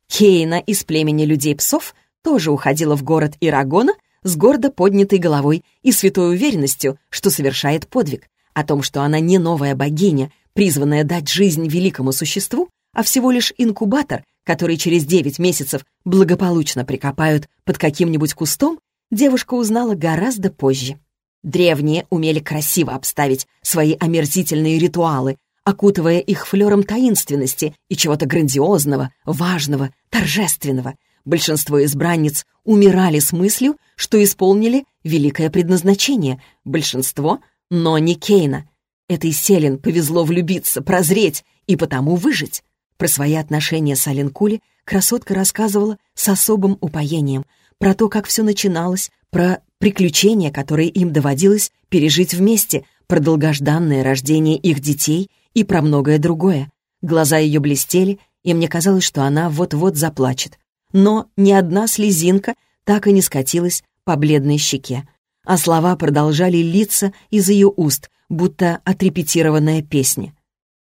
Кейна из племени людей-псов тоже уходила в город Ирагона с гордо поднятой головой и святой уверенностью, что совершает подвиг. О том, что она не новая богиня, призванная дать жизнь великому существу, а всего лишь инкубатор, который через девять месяцев благополучно прикопают под каким-нибудь кустом, девушка узнала гораздо позже. Древние умели красиво обставить свои омерзительные ритуалы, окутывая их флером таинственности и чего-то грандиозного, важного, торжественного. Большинство избранниц умирали с мыслью, что исполнили великое предназначение. Большинство, но не Кейна. Этой Селин повезло влюбиться, прозреть и потому выжить. Про свои отношения с Ален Кули красотка рассказывала с особым упоением, про то, как все начиналось, про приключения, которые им доводилось пережить вместе, про долгожданное рождение их детей и про многое другое. Глаза ее блестели, и мне казалось, что она вот-вот заплачет. Но ни одна слезинка так и не скатилась по бледной щеке, а слова продолжали литься из ее уст, будто отрепетированная песня.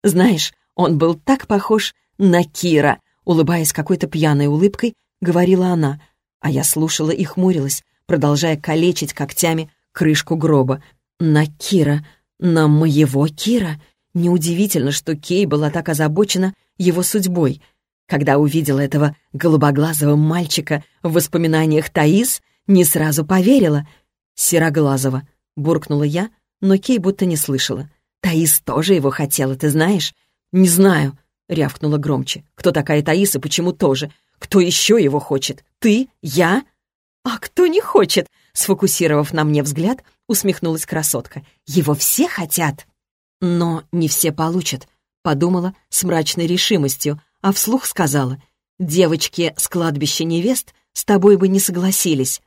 Знаешь, он был так похож на Кира, улыбаясь какой-то пьяной улыбкой, говорила она, а я слушала и хмурилась, продолжая калечить когтями крышку гроба. На Кира, на моего Кира. Неудивительно, что Кей была так озабочена его судьбой. Когда увидела этого голубоглазого мальчика в воспоминаниях Таис, не сразу поверила. «Сероглазого», — буркнула я, но Кей будто не слышала. «Таис тоже его хотела, ты знаешь?» «Не знаю», — рявкнула громче. «Кто такая Таис и почему тоже? Кто еще его хочет? Ты? Я?» «А кто не хочет?» Сфокусировав на мне взгляд, усмехнулась красотка. «Его все хотят!» «Но не все получат», — подумала с мрачной решимостью, а вслух сказала. «Девочки с кладбища невест с тобой бы не согласились».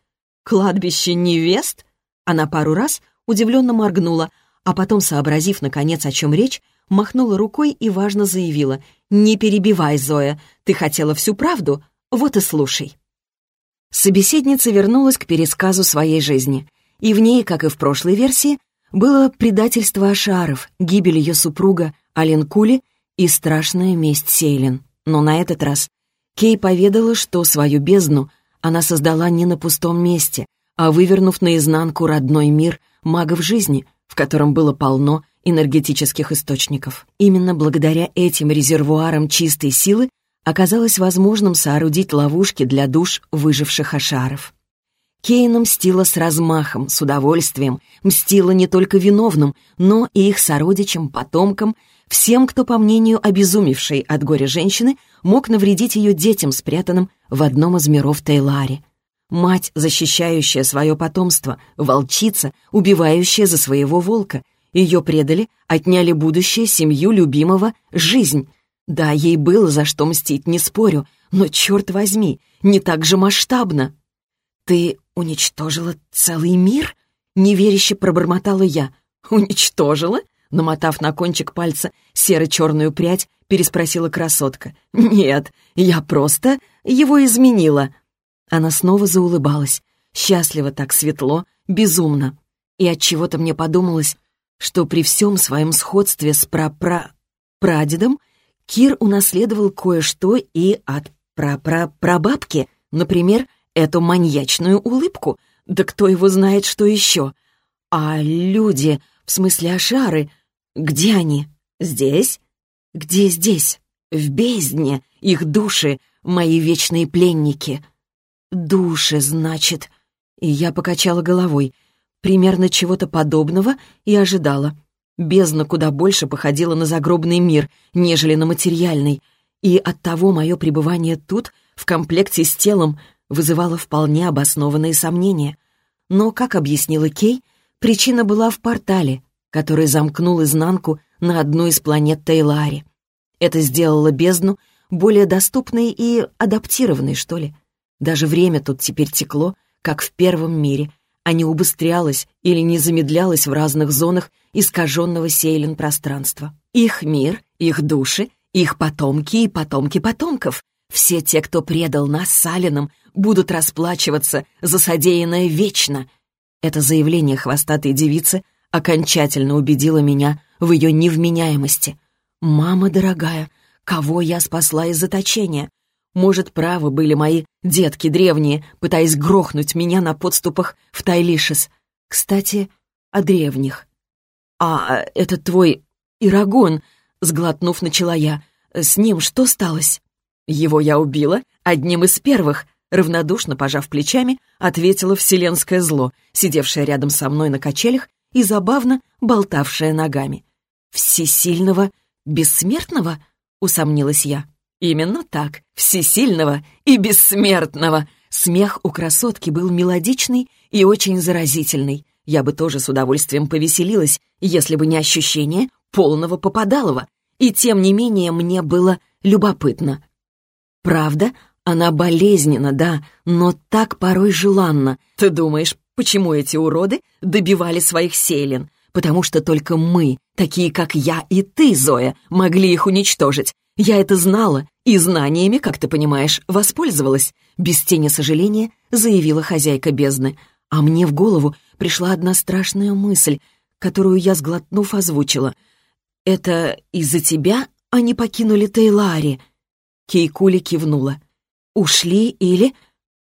«Кладбище невест?» Она пару раз удивленно моргнула, а потом, сообразив, наконец, о чем речь, махнула рукой и важно заявила. «Не перебивай, Зоя, ты хотела всю правду? Вот и слушай». Собеседница вернулась к пересказу своей жизни, и в ней, как и в прошлой версии, было предательство Ашаров, гибель ее супруга Ален Кули и страшная месть Сейлин. Но на этот раз Кей поведала, что свою бездну она создала не на пустом месте, а вывернув наизнанку родной мир магов жизни, в котором было полно энергетических источников. Именно благодаря этим резервуарам чистой силы оказалось возможным соорудить ловушки для душ выживших ашаров. Кейна мстила с размахом, с удовольствием, мстила не только виновным, но и их сородичам, потомкам, всем, кто, по мнению обезумевшей от горя женщины, мог навредить ее детям, спрятанным в одном из миров Тейлари. Мать, защищающая свое потомство, волчица, убивающая за своего волка. Ее предали, отняли будущее, семью любимого, жизнь. Да, ей было за что мстить, не спорю, но, черт возьми, не так же масштабно. «Ты уничтожила целый мир?» — неверяще пробормотала я. «Уничтожила?» — намотав на кончик пальца серо-черную прядь, переспросила красотка. «Нет, я просто его изменила». Она снова заулыбалась. Счастливо так светло, безумно. И от чего то мне подумалось, что при всем своем сходстве с прапра... прадедом Кир унаследовал кое-что и от прапра-прабабки, например, эту маньячную улыбку. Да кто его знает, что еще? А люди, в смысле Ашары, где они? Здесь? Где здесь? В бездне, их души, мои вечные пленники. Души, значит. И я покачала головой. Примерно чего-то подобного и ожидала. Бездна куда больше походила на загробный мир, нежели на материальный, и оттого мое пребывание тут, в комплекте с телом, вызывало вполне обоснованные сомнения. Но, как объяснила Кей, причина была в портале, который замкнул изнанку на одну из планет Тейлари. Это сделало бездну более доступной и адаптированной, что ли. Даже время тут теперь текло, как в первом мире, а не убыстрялось или не замедлялось в разных зонах искаженного сейлен пространства. Их мир, их души, их потомки и потомки потомков. Все те, кто предал нас с будут расплачиваться за содеянное вечно. Это заявление хвостатой девицы окончательно убедило меня в ее невменяемости. «Мама дорогая, кого я спасла из заточения? Может, правы были мои детки древние, пытаясь грохнуть меня на подступах в Тайлишес. Кстати, о древних. «А это твой Ирагон», — сглотнув, начала я. «С ним что сталось?» «Его я убила одним из первых», — равнодушно пожав плечами, ответила вселенское зло, сидевшее рядом со мной на качелях и забавно болтавшее ногами. «Всесильного, бессмертного?» — усомнилась я. Именно так, всесильного и бессмертного. Смех у красотки был мелодичный и очень заразительный. Я бы тоже с удовольствием повеселилась, если бы не ощущение полного попадалова. И тем не менее мне было любопытно. Правда, она болезненна, да, но так порой желанна. Ты думаешь, почему эти уроды добивали своих селен? Потому что только мы, такие как я и ты, Зоя, могли их уничтожить. Я это знала и знаниями, как ты понимаешь, воспользовалась. Без тени сожаления заявила хозяйка бездны. А мне в голову пришла одна страшная мысль, которую я, сглотнув, озвучила. «Это из-за тебя они покинули Тейлари?» Кейкули кивнула. «Ушли или...»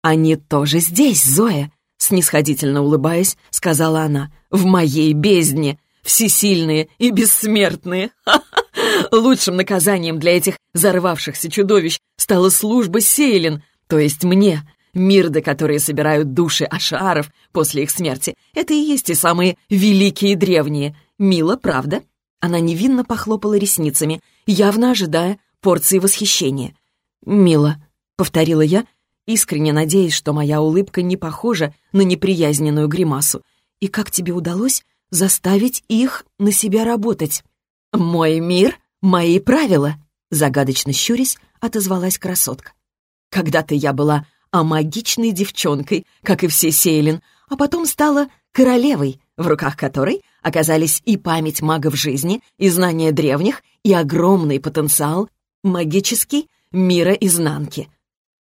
«Они тоже здесь, Зоя!» Снисходительно улыбаясь, сказала она. «В моей бездне! Всесильные и бессмертные! Ха-ха! Лучшим наказанием для этих зарвавшихся чудовищ стала служба Сейлин, то есть мне, Мирды, которые собирают души ашаров после их смерти, это и есть те самые великие древние. Мило, правда?» Она невинно похлопала ресницами, явно ожидая порции восхищения. «Мило», — повторила я, искренне надеясь, что моя улыбка не похожа на неприязненную гримасу. «И как тебе удалось заставить их на себя работать?» «Мой мир, мои правила», — загадочно щурясь, отозвалась красотка. «Когда-то я была а магичной девчонкой, как и все Сейлин, а потом стала королевой, в руках которой оказались и память магов жизни, и знания древних, и огромный потенциал магический мира изнанки.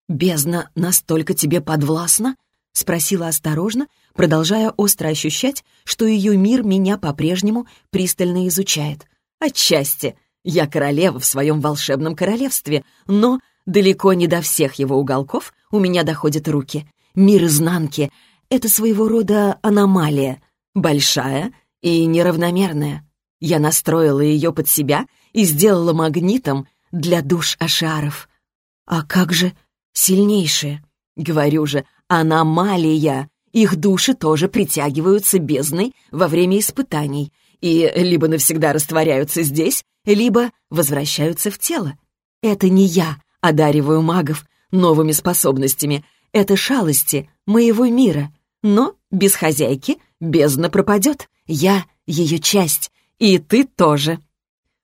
«Бездна настолько тебе подвластна?» — спросила осторожно, продолжая остро ощущать, что ее мир меня по-прежнему пристально изучает. «Отчасти. Я королева в своем волшебном королевстве, но далеко не до всех его уголков у меня доходят руки. Мир изнанки — это своего рода аномалия, большая и неравномерная. Я настроила ее под себя и сделала магнитом для душ ашаров. А как же сильнейшие? Говорю же, аномалия. Их души тоже притягиваются бездной во время испытаний и либо навсегда растворяются здесь, либо возвращаются в тело. Это не я одариваю магов новыми способностями. Это шалости моего мира. Но без хозяйки бездна пропадет. Я ее часть, и ты тоже.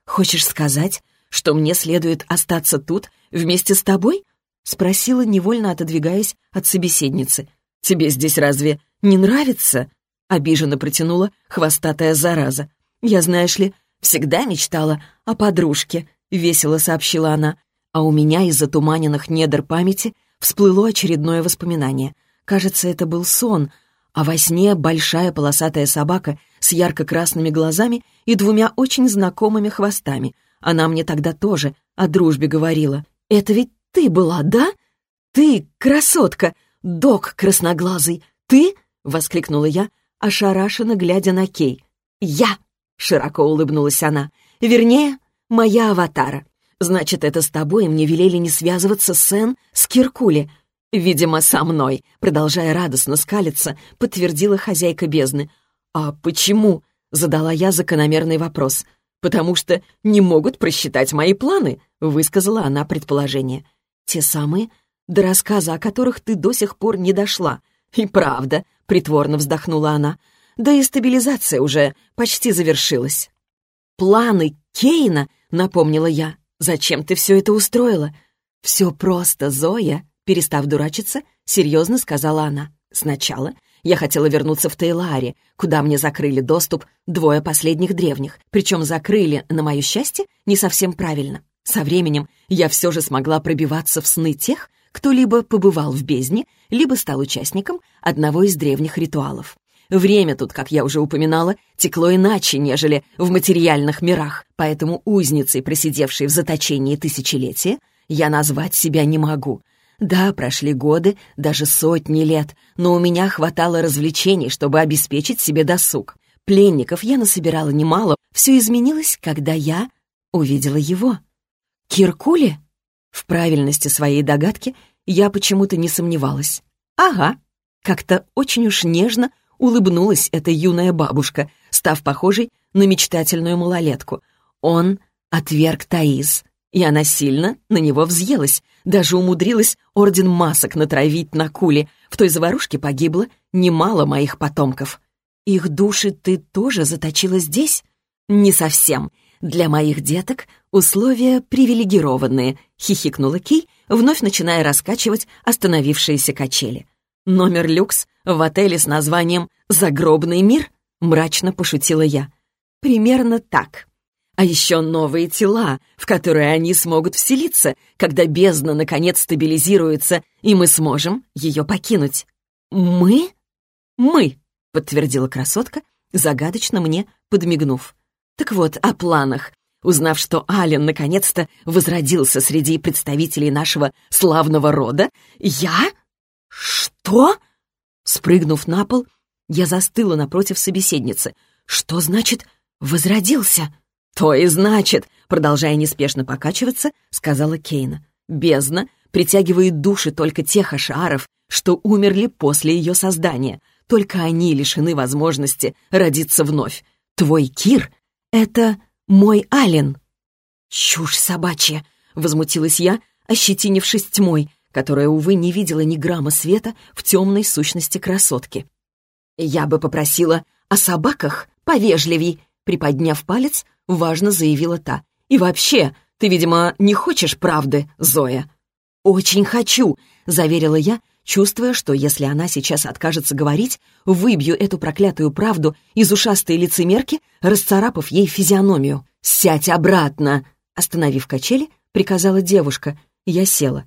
Хочешь сказать, что мне следует остаться тут вместе с тобой? Спросила, невольно отодвигаясь от собеседницы. Тебе здесь разве не нравится? Обиженно протянула хвостатая зараза. Я, знаешь ли, всегда мечтала о подружке, весело сообщила она а у меня из затуманенных недр памяти всплыло очередное воспоминание. Кажется, это был сон, а во сне большая полосатая собака с ярко-красными глазами и двумя очень знакомыми хвостами. Она мне тогда тоже о дружбе говорила. «Это ведь ты была, да? Ты, красотка, док красноглазый, ты?» — воскликнула я, ошарашенно глядя на Кей. «Я!» — широко улыбнулась она. «Вернее, моя аватара. Значит, это с тобой мне велели не связываться с Эн, с Киркули. Видимо, со мной, продолжая радостно скалиться, подтвердила хозяйка бездны. А почему? Задала я закономерный вопрос. «Потому что не могут просчитать мои планы», — высказала она предположение. «Те самые, до рассказа о которых ты до сих пор не дошла». «И правда», — притворно вздохнула она, «да и стабилизация уже почти завершилась». «Планы Кейна», — напомнила я, Зачем ты все это устроила?» «Все просто, Зоя», — перестав дурачиться, серьезно сказала она. «Сначала я хотела вернуться в Тейларе, куда мне закрыли доступ двое последних древних, причем закрыли, на мое счастье, не совсем правильно. Со временем я все же смогла пробиваться в сны тех, кто либо побывал в бездне, либо стал участником одного из древних ритуалов. Время тут, как я уже упоминала, текло иначе, нежели в материальных мирах, поэтому узницей, просидевшей в заточении тысячелетия, я назвать себя не могу. Да, прошли годы, даже сотни лет, но у меня хватало развлечений, чтобы обеспечить себе досуг. Пленников я насобирала немало. Все изменилось, когда я увидела его. Киркули? В правильности своей догадки я почему-то не сомневалась. Ага, как-то очень уж нежно улыбнулась эта юная бабушка, став похожей на мечтательную малолетку. Он отверг Таис, и она сильно на него взъелась, даже умудрилась орден масок натравить на куле. В той заварушке погибло немало моих потомков. Их души ты тоже заточила здесь? Не совсем. «Для моих деток условия привилегированные», — хихикнула Кей, вновь начиная раскачивать остановившиеся качели. «Номер люкс в отеле с названием «Загробный мир»?» — мрачно пошутила я. «Примерно так. А еще новые тела, в которые они смогут вселиться, когда бездна наконец стабилизируется, и мы сможем ее покинуть». «Мы?» «Мы», — подтвердила красотка, загадочно мне подмигнув. «Так вот, о планах. Узнав, что Ален наконец-то возродился среди представителей нашего славного рода, я... Что? Спрыгнув на пол, я застыла напротив собеседницы. Что значит «возродился»? То и значит, продолжая неспешно покачиваться, сказала Кейна. Бездна притягивает души только тех ашаров, что умерли после ее создания. Только они лишены возможности родиться вновь. Твой Кир — это мой Ален!» «Чушь собачья!» — возмутилась я, ощетинившись тьмой, которая, увы, не видела ни грамма света в темной сущности красотки. «Я бы попросила о собаках повежливей», — приподняв палец, важно заявила та. «И вообще, ты, видимо, не хочешь правды, Зоя?» «Очень хочу», — заверила я, чувствуя, что если она сейчас откажется говорить, выбью эту проклятую правду из ушастой лицемерки, расцарапав ей физиономию. «Сядь обратно!» Остановив качели, приказала девушка. Я села.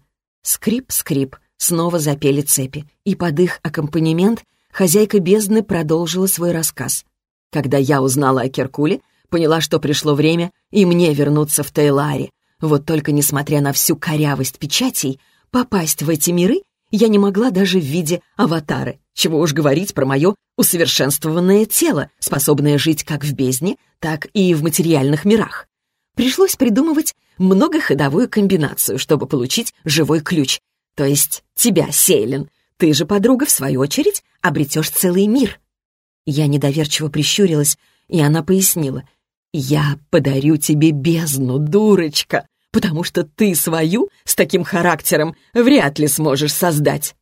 Скрип-скрип, снова запели цепи, и под их аккомпанемент хозяйка бездны продолжила свой рассказ. Когда я узнала о Керкуле, поняла, что пришло время и мне вернуться в Тейларе. Вот только несмотря на всю корявость печатей, попасть в эти миры я не могла даже в виде аватары. Чего уж говорить про мое усовершенствованное тело, способное жить как в бездне, так и в материальных мирах. Пришлось придумывать многоходовую комбинацию, чтобы получить живой ключ. То есть тебя, Сейлин. Ты же, подруга, в свою очередь, обретешь целый мир. Я недоверчиво прищурилась, и она пояснила. «Я подарю тебе бездну, дурочка потому что ты свою с таким характером вряд ли сможешь создать».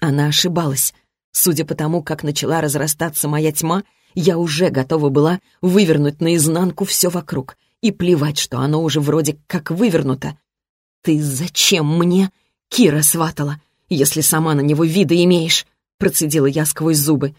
Она ошибалась. Судя по тому, как начала разрастаться моя тьма, я уже готова была вывернуть наизнанку все вокруг и плевать, что оно уже вроде как вывернуто. «Ты зачем мне Кира сватала, если сама на него вида имеешь?» процедила я сквозь зубы.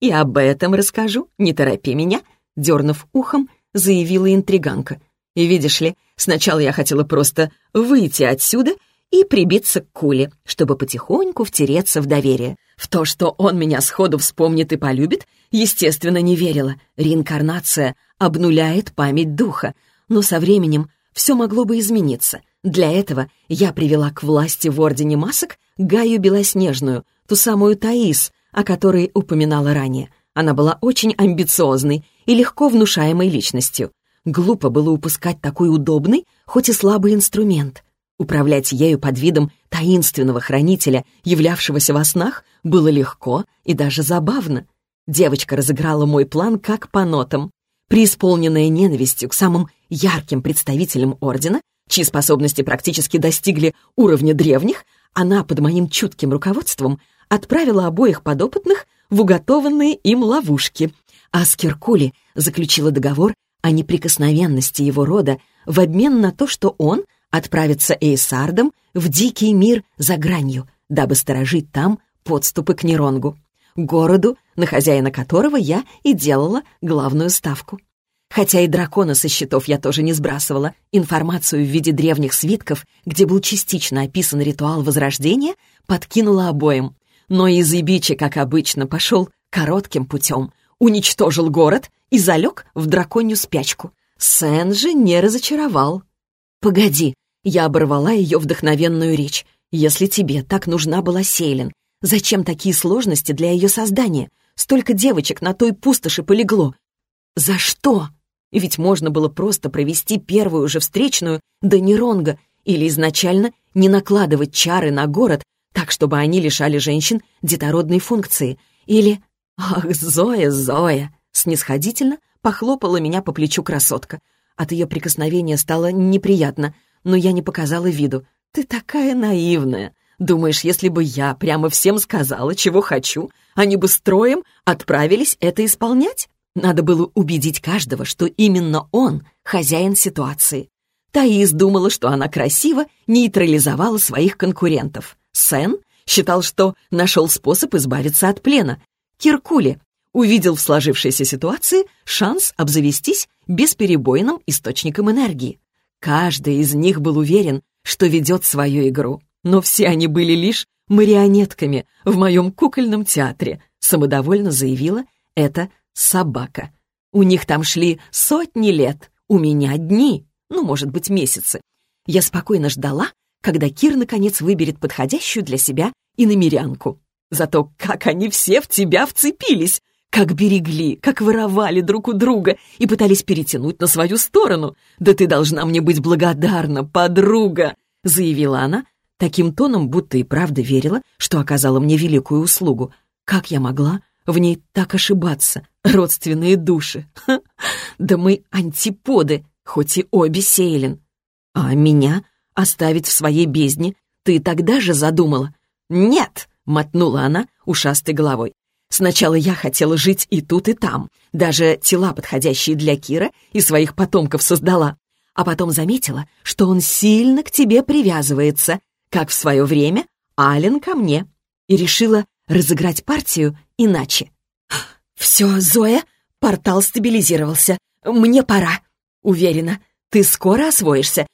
«И об этом расскажу, не торопи меня», дернув ухом, заявила интриганка. И видишь ли, сначала я хотела просто выйти отсюда и прибиться к Куле, чтобы потихоньку втереться в доверие. В то, что он меня сходу вспомнит и полюбит, естественно, не верила. Реинкарнация обнуляет память духа, но со временем все могло бы измениться. Для этого я привела к власти в Ордене Масок Гаю Белоснежную, ту самую Таис, о которой упоминала ранее. Она была очень амбициозной и легко внушаемой личностью. Глупо было упускать такой удобный, хоть и слабый инструмент. Управлять ею под видом таинственного хранителя, являвшегося во снах, было легко и даже забавно. Девочка разыграла мой план как по нотам. Преисполненная ненавистью к самым ярким представителям Ордена, чьи способности практически достигли уровня древних, она под моим чутким руководством отправила обоих подопытных в уготованные им ловушки, а с Киркули заключила договор о неприкосновенности его рода в обмен на то, что он отправится Эйсардом в дикий мир за гранью, дабы сторожить там подступы к Неронгу, городу, на хозяина которого я и делала главную ставку. Хотя и дракона со счетов я тоже не сбрасывала, информацию в виде древних свитков, где был частично описан ритуал Возрождения, подкинула обоим. Но Изыбичи, как обычно, пошел коротким путем, уничтожил город и залег в драконью спячку. Сен же не разочаровал. «Погоди», — я оборвала ее вдохновенную речь. «Если тебе так нужна была Сейлин, зачем такие сложности для ее создания? Столько девочек на той пустоши полегло. За что? Ведь можно было просто провести первую же встречную до Неронга или изначально не накладывать чары на город так, чтобы они лишали женщин детородной функции. Или «Ах, Зоя, Зоя!» Снисходительно похлопала меня по плечу красотка. От ее прикосновения стало неприятно, но я не показала виду. «Ты такая наивная! Думаешь, если бы я прямо всем сказала, чего хочу, они бы строем отправились это исполнять? Надо было убедить каждого, что именно он хозяин ситуации. Таис думала, что она красиво нейтрализовала своих конкурентов. Сен считал, что нашел способ избавиться от плена. Киркули увидел в сложившейся ситуации шанс обзавестись бесперебойным источником энергии. Каждый из них был уверен, что ведет свою игру, но все они были лишь марионетками в моем кукольном театре, самодовольно заявила эта собака. У них там шли сотни лет, у меня дни, ну, может быть, месяцы. Я спокойно ждала, когда Кир наконец выберет подходящую для себя иномерянку. Зато как они все в тебя вцепились! Как берегли, как воровали друг у друга и пытались перетянуть на свою сторону. Да ты должна мне быть благодарна, подруга!» — заявила она, таким тоном, будто и правда верила, что оказала мне великую услугу. Как я могла в ней так ошибаться? Родственные души. Ха! Да мы антиподы, хоть и обе Сейлин. А меня оставить в своей бездне ты тогда же задумала? Нет, мотнула она ушастой головой. Сначала я хотела жить и тут, и там. Даже тела, подходящие для Кира, и своих потомков создала. А потом заметила, что он сильно к тебе привязывается, как в свое время Ален ко мне. И решила разыграть партию иначе. «Все, Зоя, портал стабилизировался. Мне пора». Уверена, ты скоро освоишься.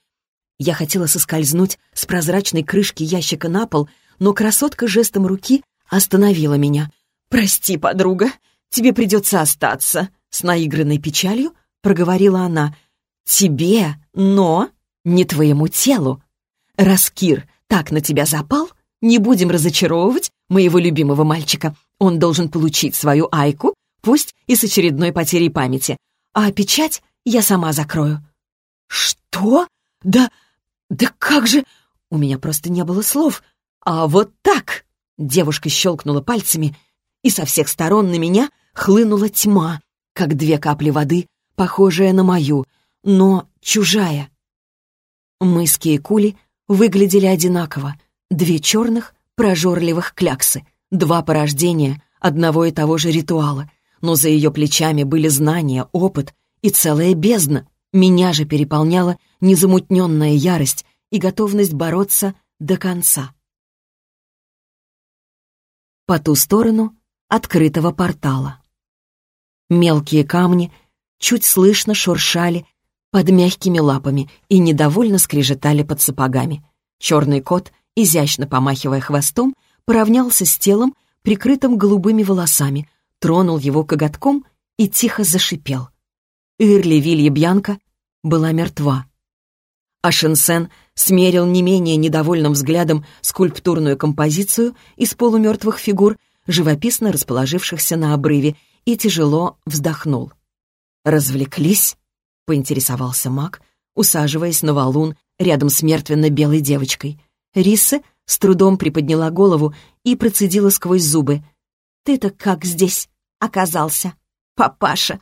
Я хотела соскользнуть с прозрачной крышки ящика на пол, но красотка жестом руки остановила меня. «Прости, подруга, тебе придется остаться», — с наигранной печалью проговорила она. «Тебе, но не твоему телу. Раскир так на тебя запал, не будем разочаровывать моего любимого мальчика. Он должен получить свою айку, пусть и с очередной потерей памяти. А печать я сама закрою». «Что? Да... да как же...» У меня просто не было слов. «А вот так!» Девушка щелкнула пальцами, и со всех сторон на меня хлынула тьма, как две капли воды, похожая на мою, но чужая. Мыски и кули выглядели одинаково. Две черных, прожорливых кляксы, два порождения одного и того же ритуала, но за ее плечами были знания, опыт и целая бездна. Меня же переполняла незамутненная ярость и готовность бороться до конца. По ту сторону открытого портала. Мелкие камни чуть слышно шуршали под мягкими лапами и недовольно скрежетали под сапогами. Черный кот, изящно помахивая хвостом, поравнялся с телом, прикрытым голубыми волосами, тронул его коготком и тихо зашипел — Ирли Вилья Бьянка была мертва. А Шенсен смерил не менее недовольным взглядом скульптурную композицию из полумертвых фигур, живописно расположившихся на обрыве, и тяжело вздохнул. «Развлеклись?» — поинтересовался маг, усаживаясь на валун рядом с мертвенно-белой девочкой. Риса с трудом приподняла голову и процедила сквозь зубы. «Ты-то как здесь оказался, папаша?»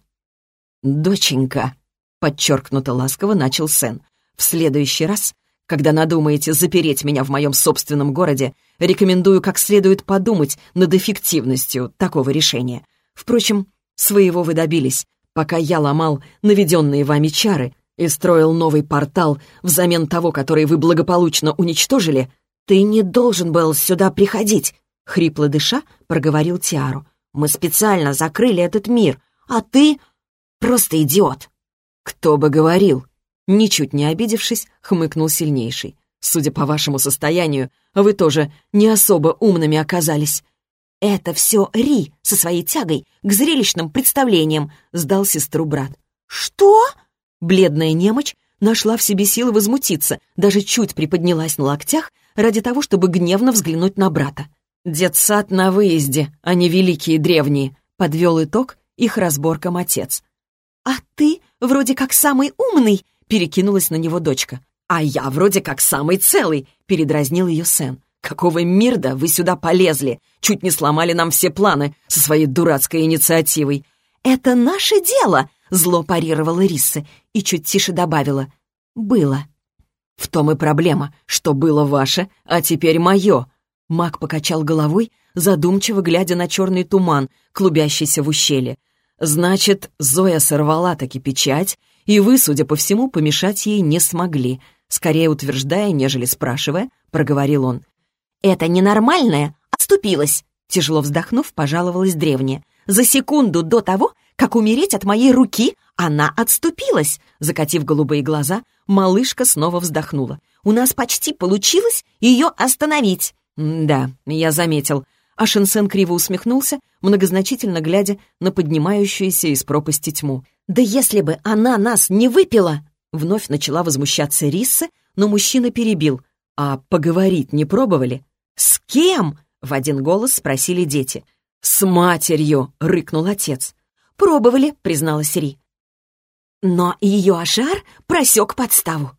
«Доченька», — подчеркнуто ласково начал Сен, «в следующий раз, когда надумаете запереть меня в моем собственном городе, рекомендую как следует подумать над эффективностью такого решения. Впрочем, своего вы добились, пока я ломал наведенные вами чары и строил новый портал взамен того, который вы благополучно уничтожили, ты не должен был сюда приходить», — хрипло дыша проговорил Тиару. «Мы специально закрыли этот мир, а ты...» Просто идиот!» «Кто бы говорил!» Ничуть не обидевшись, хмыкнул сильнейший. «Судя по вашему состоянию, вы тоже не особо умными оказались». «Это все Ри со своей тягой к зрелищным представлениям», — сдал сестру брат. «Что?» Бледная немочь нашла в себе силы возмутиться, даже чуть приподнялась на локтях ради того, чтобы гневно взглянуть на брата. «Детсад на выезде, а не великие древние», — подвел итог их разборкам отец. «А ты вроде как самый умный!» — перекинулась на него дочка. «А я вроде как самый целый!» — передразнил ее Сен. «Какого мирда вы сюда полезли? Чуть не сломали нам все планы со своей дурацкой инициативой!» «Это наше дело!» — зло парировала Рисса и чуть тише добавила. «Было». «В том и проблема, что было ваше, а теперь мое!» Маг покачал головой, задумчиво глядя на черный туман, клубящийся в ущелье. Значит, Зоя сорвала таки печать, и вы, судя по всему, помешать ей не смогли. Скорее утверждая, нежели спрашивая, проговорил он. «Это ненормальное отступилась!» Тяжело вздохнув, пожаловалась древняя. «За секунду до того, как умереть от моей руки, она отступилась!» Закатив голубые глаза, малышка снова вздохнула. «У нас почти получилось ее остановить!» «Да, я заметил». А Шенсен криво усмехнулся, многозначительно глядя на поднимающуюся из пропасти тьму. «Да если бы она нас не выпила!» Вновь начала возмущаться Рисса, но мужчина перебил. «А поговорить не пробовали?» «С кем?» — в один голос спросили дети. «С матерью!» — рыкнул отец. «Пробовали», — призналась Ри. Но ее Ашар просек подставу.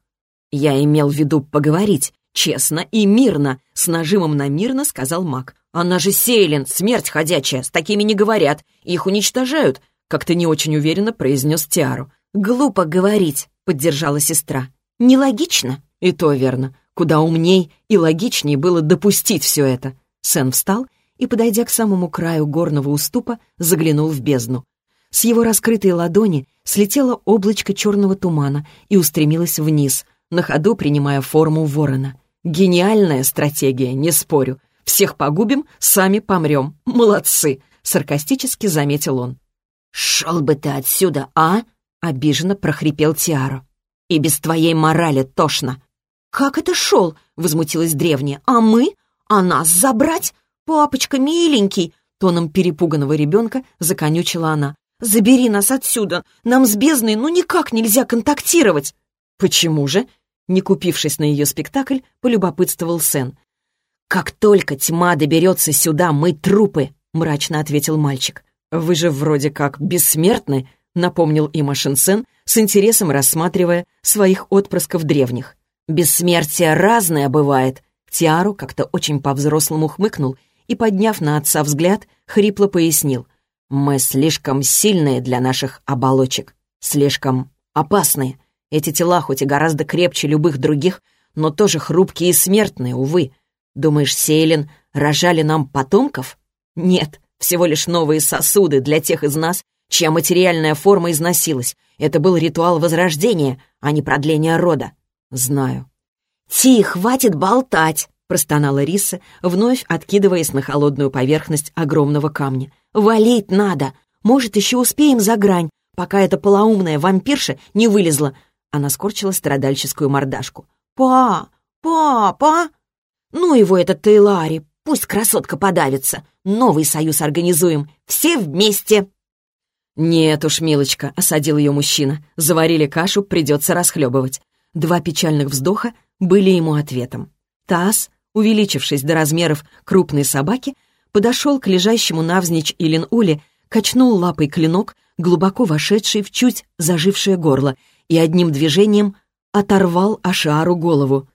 «Я имел в виду поговорить, честно и мирно», — с нажимом на мирно сказал маг. «Она же Сейлин, смерть ходячая, с такими не говорят, их уничтожают», — как-то не очень уверенно произнес Тиару. «Глупо говорить», — поддержала сестра. «Нелогично». «И то верно. Куда умней и логичнее было допустить все это». Сен встал и, подойдя к самому краю горного уступа, заглянул в бездну. С его раскрытой ладони слетело облачко черного тумана и устремилось вниз, на ходу принимая форму ворона. «Гениальная стратегия, не спорю. Всех погубим, сами помрем. Молодцы!» — саркастически заметил он. «Шел бы ты отсюда, а?» — обиженно прохрипел Тиаро. «И без твоей морали тошно». «Как это шел?» — возмутилась древняя. «А мы? А нас забрать? Папочка миленький!» Тоном перепуганного ребенка законючила она. «Забери нас отсюда! Нам с бездной ну никак нельзя контактировать!» «Почему же?» Не купившись на ее спектакль, полюбопытствовал Сен. «Как только тьма доберется сюда, мы трупы!» — мрачно ответил мальчик. «Вы же вроде как бессмертны», — напомнил им Ашинсен, с интересом рассматривая своих отпрысков древних. «Бессмертие разное бывает», — Тиару как-то очень по-взрослому хмыкнул и, подняв на отца взгляд, хрипло пояснил. Мы слишком сильные для наших оболочек, слишком опасные. Эти тела хоть и гораздо крепче любых других, но тоже хрупкие и смертные, увы. Думаешь, Сейлин рожали нам потомков? Нет, всего лишь новые сосуды для тех из нас, чья материальная форма износилась. Это был ритуал возрождения, а не продления рода. Знаю. «Ти, хватит болтать!» — простонала Риса, вновь откидываясь на холодную поверхность огромного камня. «Валить надо! Может, еще успеем за грань, пока эта полоумная вампирша не вылезла!» Она скорчила страдальческую мордашку. «Па! Папа!» «Ну его этот Тейлари! Пусть красотка подавится! Новый союз организуем! Все вместе!» «Нет уж, милочка», — осадил ее мужчина. «Заварили кашу, придется расхлебывать». Два печальных вздоха были ему ответом. Таз, увеличившись до размеров крупной собаки, подошел к лежащему навзничь Илин-Уле, качнул лапой клинок, глубоко вошедший в чуть зажившее горло, и одним движением оторвал Ашиару голову.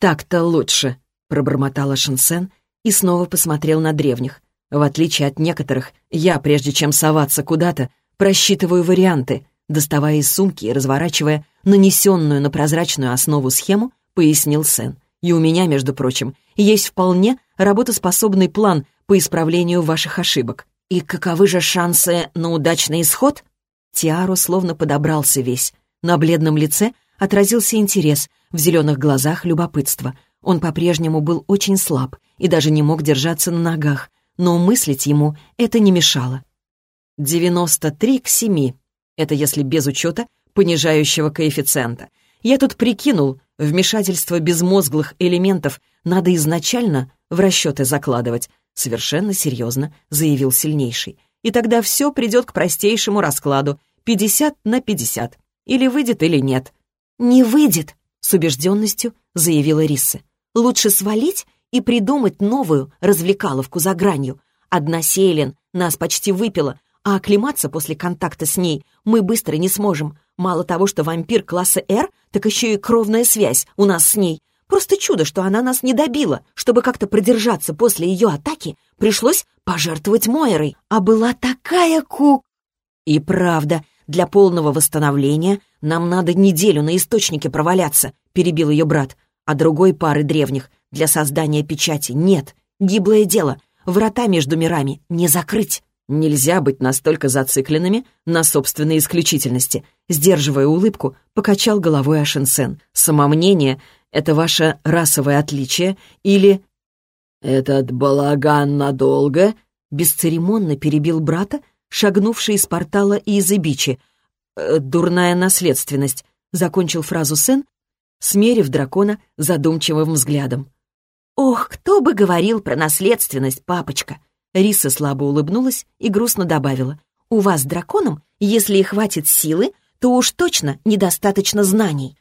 «Так-то лучше», — пробормотала Шинсен и снова посмотрел на древних. «В отличие от некоторых, я, прежде чем соваться куда-то, просчитываю варианты», доставая из сумки и разворачивая нанесенную на прозрачную основу схему, пояснил Сен. «И у меня, между прочим, есть вполне работоспособный план по исправлению ваших ошибок. И каковы же шансы на удачный исход? Тиаро словно подобрался весь. На бледном лице отразился интерес, в зеленых глазах любопытство. Он по-прежнему был очень слаб и даже не мог держаться на ногах, но мыслить ему это не мешало. Девяносто три к семи. Это если без учета понижающего коэффициента. Я тут прикинул, вмешательство безмозглых элементов надо изначально в расчеты закладывать, Совершенно серьезно заявил сильнейший. И тогда все придет к простейшему раскладу. 50 на 50. Или выйдет, или нет. «Не выйдет», — с убежденностью заявила Рисса. «Лучше свалить и придумать новую развлекаловку за гранью. Одна Сейлин нас почти выпила, а оклематься после контакта с ней мы быстро не сможем. Мало того, что вампир класса «Р», так еще и кровная связь у нас с ней. Просто чудо, что она нас не добила. Чтобы как-то продержаться после ее атаки, пришлось пожертвовать Мойрой. А была такая кук... И правда, для полного восстановления нам надо неделю на источнике проваляться, перебил ее брат. А другой пары древних для создания печати нет. Гиблое дело. Врата между мирами не закрыть. Нельзя быть настолько зацикленными на собственной исключительности. Сдерживая улыбку, покачал головой Ашенсен. Самомнение — это ваше расовое отличие или... «Этот балаган надолго?» — бесцеремонно перебил брата, шагнувший из портала Изыбичи. «Э, «Дурная наследственность», — закончил фразу Сен, смерив дракона задумчивым взглядом. «Ох, кто бы говорил про наследственность, папочка!» Риса слабо улыбнулась и грустно добавила. «У вас с драконом, если и хватит силы, то уж точно недостаточно знаний».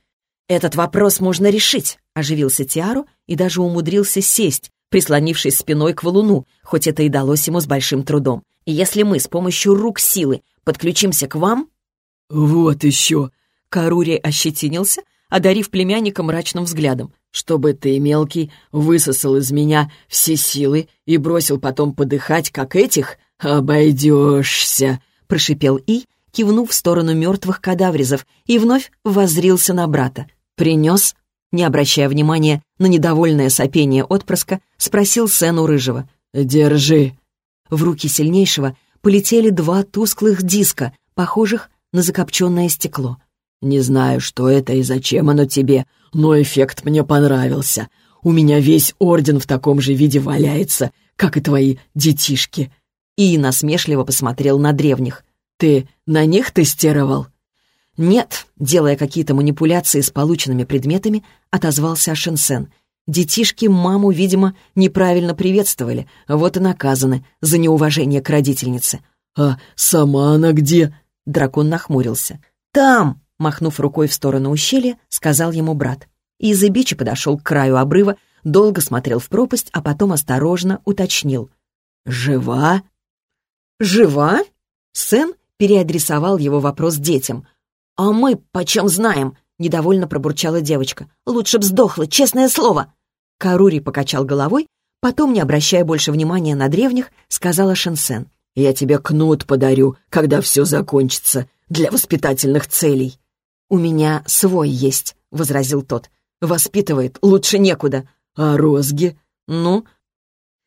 «Этот вопрос можно решить», — оживился Тиару и даже умудрился сесть, прислонившись спиной к валуну, хоть это и далось ему с большим трудом. «Если мы с помощью рук силы подключимся к вам...» «Вот еще!» — Карури ощетинился, одарив племянника мрачным взглядом чтобы ты, мелкий, высосал из меня все силы и бросил потом подыхать, как этих, обойдешься», — прошипел И, кивнув в сторону мертвых кадавризов, и вновь воззрился на брата. «Принес?» Не обращая внимания на недовольное сопение отпрыска, спросил Сену Рыжего. «Держи». В руки сильнейшего полетели два тусклых диска, похожих на закопченное стекло. «Не знаю, что это и зачем оно тебе, но эффект мне понравился. У меня весь орден в таком же виде валяется, как и твои детишки». И насмешливо посмотрел на древних. «Ты на них тестировал?» «Нет», — делая какие-то манипуляции с полученными предметами, отозвался Ашенсен. «Детишки маму, видимо, неправильно приветствовали, вот и наказаны за неуважение к родительнице». «А сама она где?» Дракон нахмурился. «Там!» Махнув рукой в сторону ущелья, сказал ему брат. Изыбичи подошел к краю обрыва, долго смотрел в пропасть, а потом осторожно уточнил. «Жива?» «Жива?» Сэн переадресовал его вопрос детям. «А мы почем знаем?» — недовольно пробурчала девочка. «Лучше б сдохла, честное слово!» Карури покачал головой, потом, не обращая больше внимания на древних, сказала Шенсен. «Я тебе кнут подарю, когда все закончится, для воспитательных целей». «У меня свой есть», — возразил тот. «Воспитывает лучше некуда». «А розги?» «Ну?»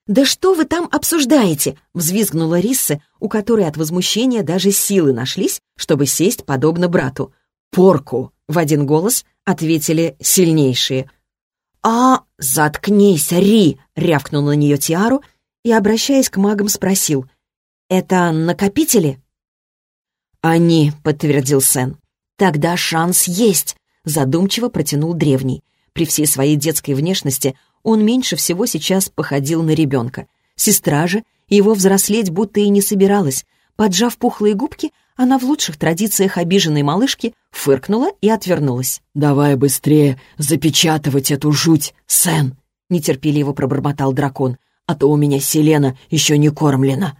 «Да что вы там обсуждаете?» — взвизгнула Рисса, у которой от возмущения даже силы нашлись, чтобы сесть подобно брату. «Порку!» — в один голос ответили сильнейшие. «А, заткнись, Ри!» — рявкнул на нее Тиару и, обращаясь к магам, спросил. «Это накопители?» «Они», — подтвердил Сен. «Тогда шанс есть», — задумчиво протянул древний. При всей своей детской внешности он меньше всего сейчас походил на ребенка. Сестра же его взрослеть будто и не собиралась. Поджав пухлые губки, она в лучших традициях обиженной малышки фыркнула и отвернулась. «Давай быстрее запечатывать эту жуть, Сен!» — нетерпеливо пробормотал дракон. «А то у меня Селена еще не кормлена».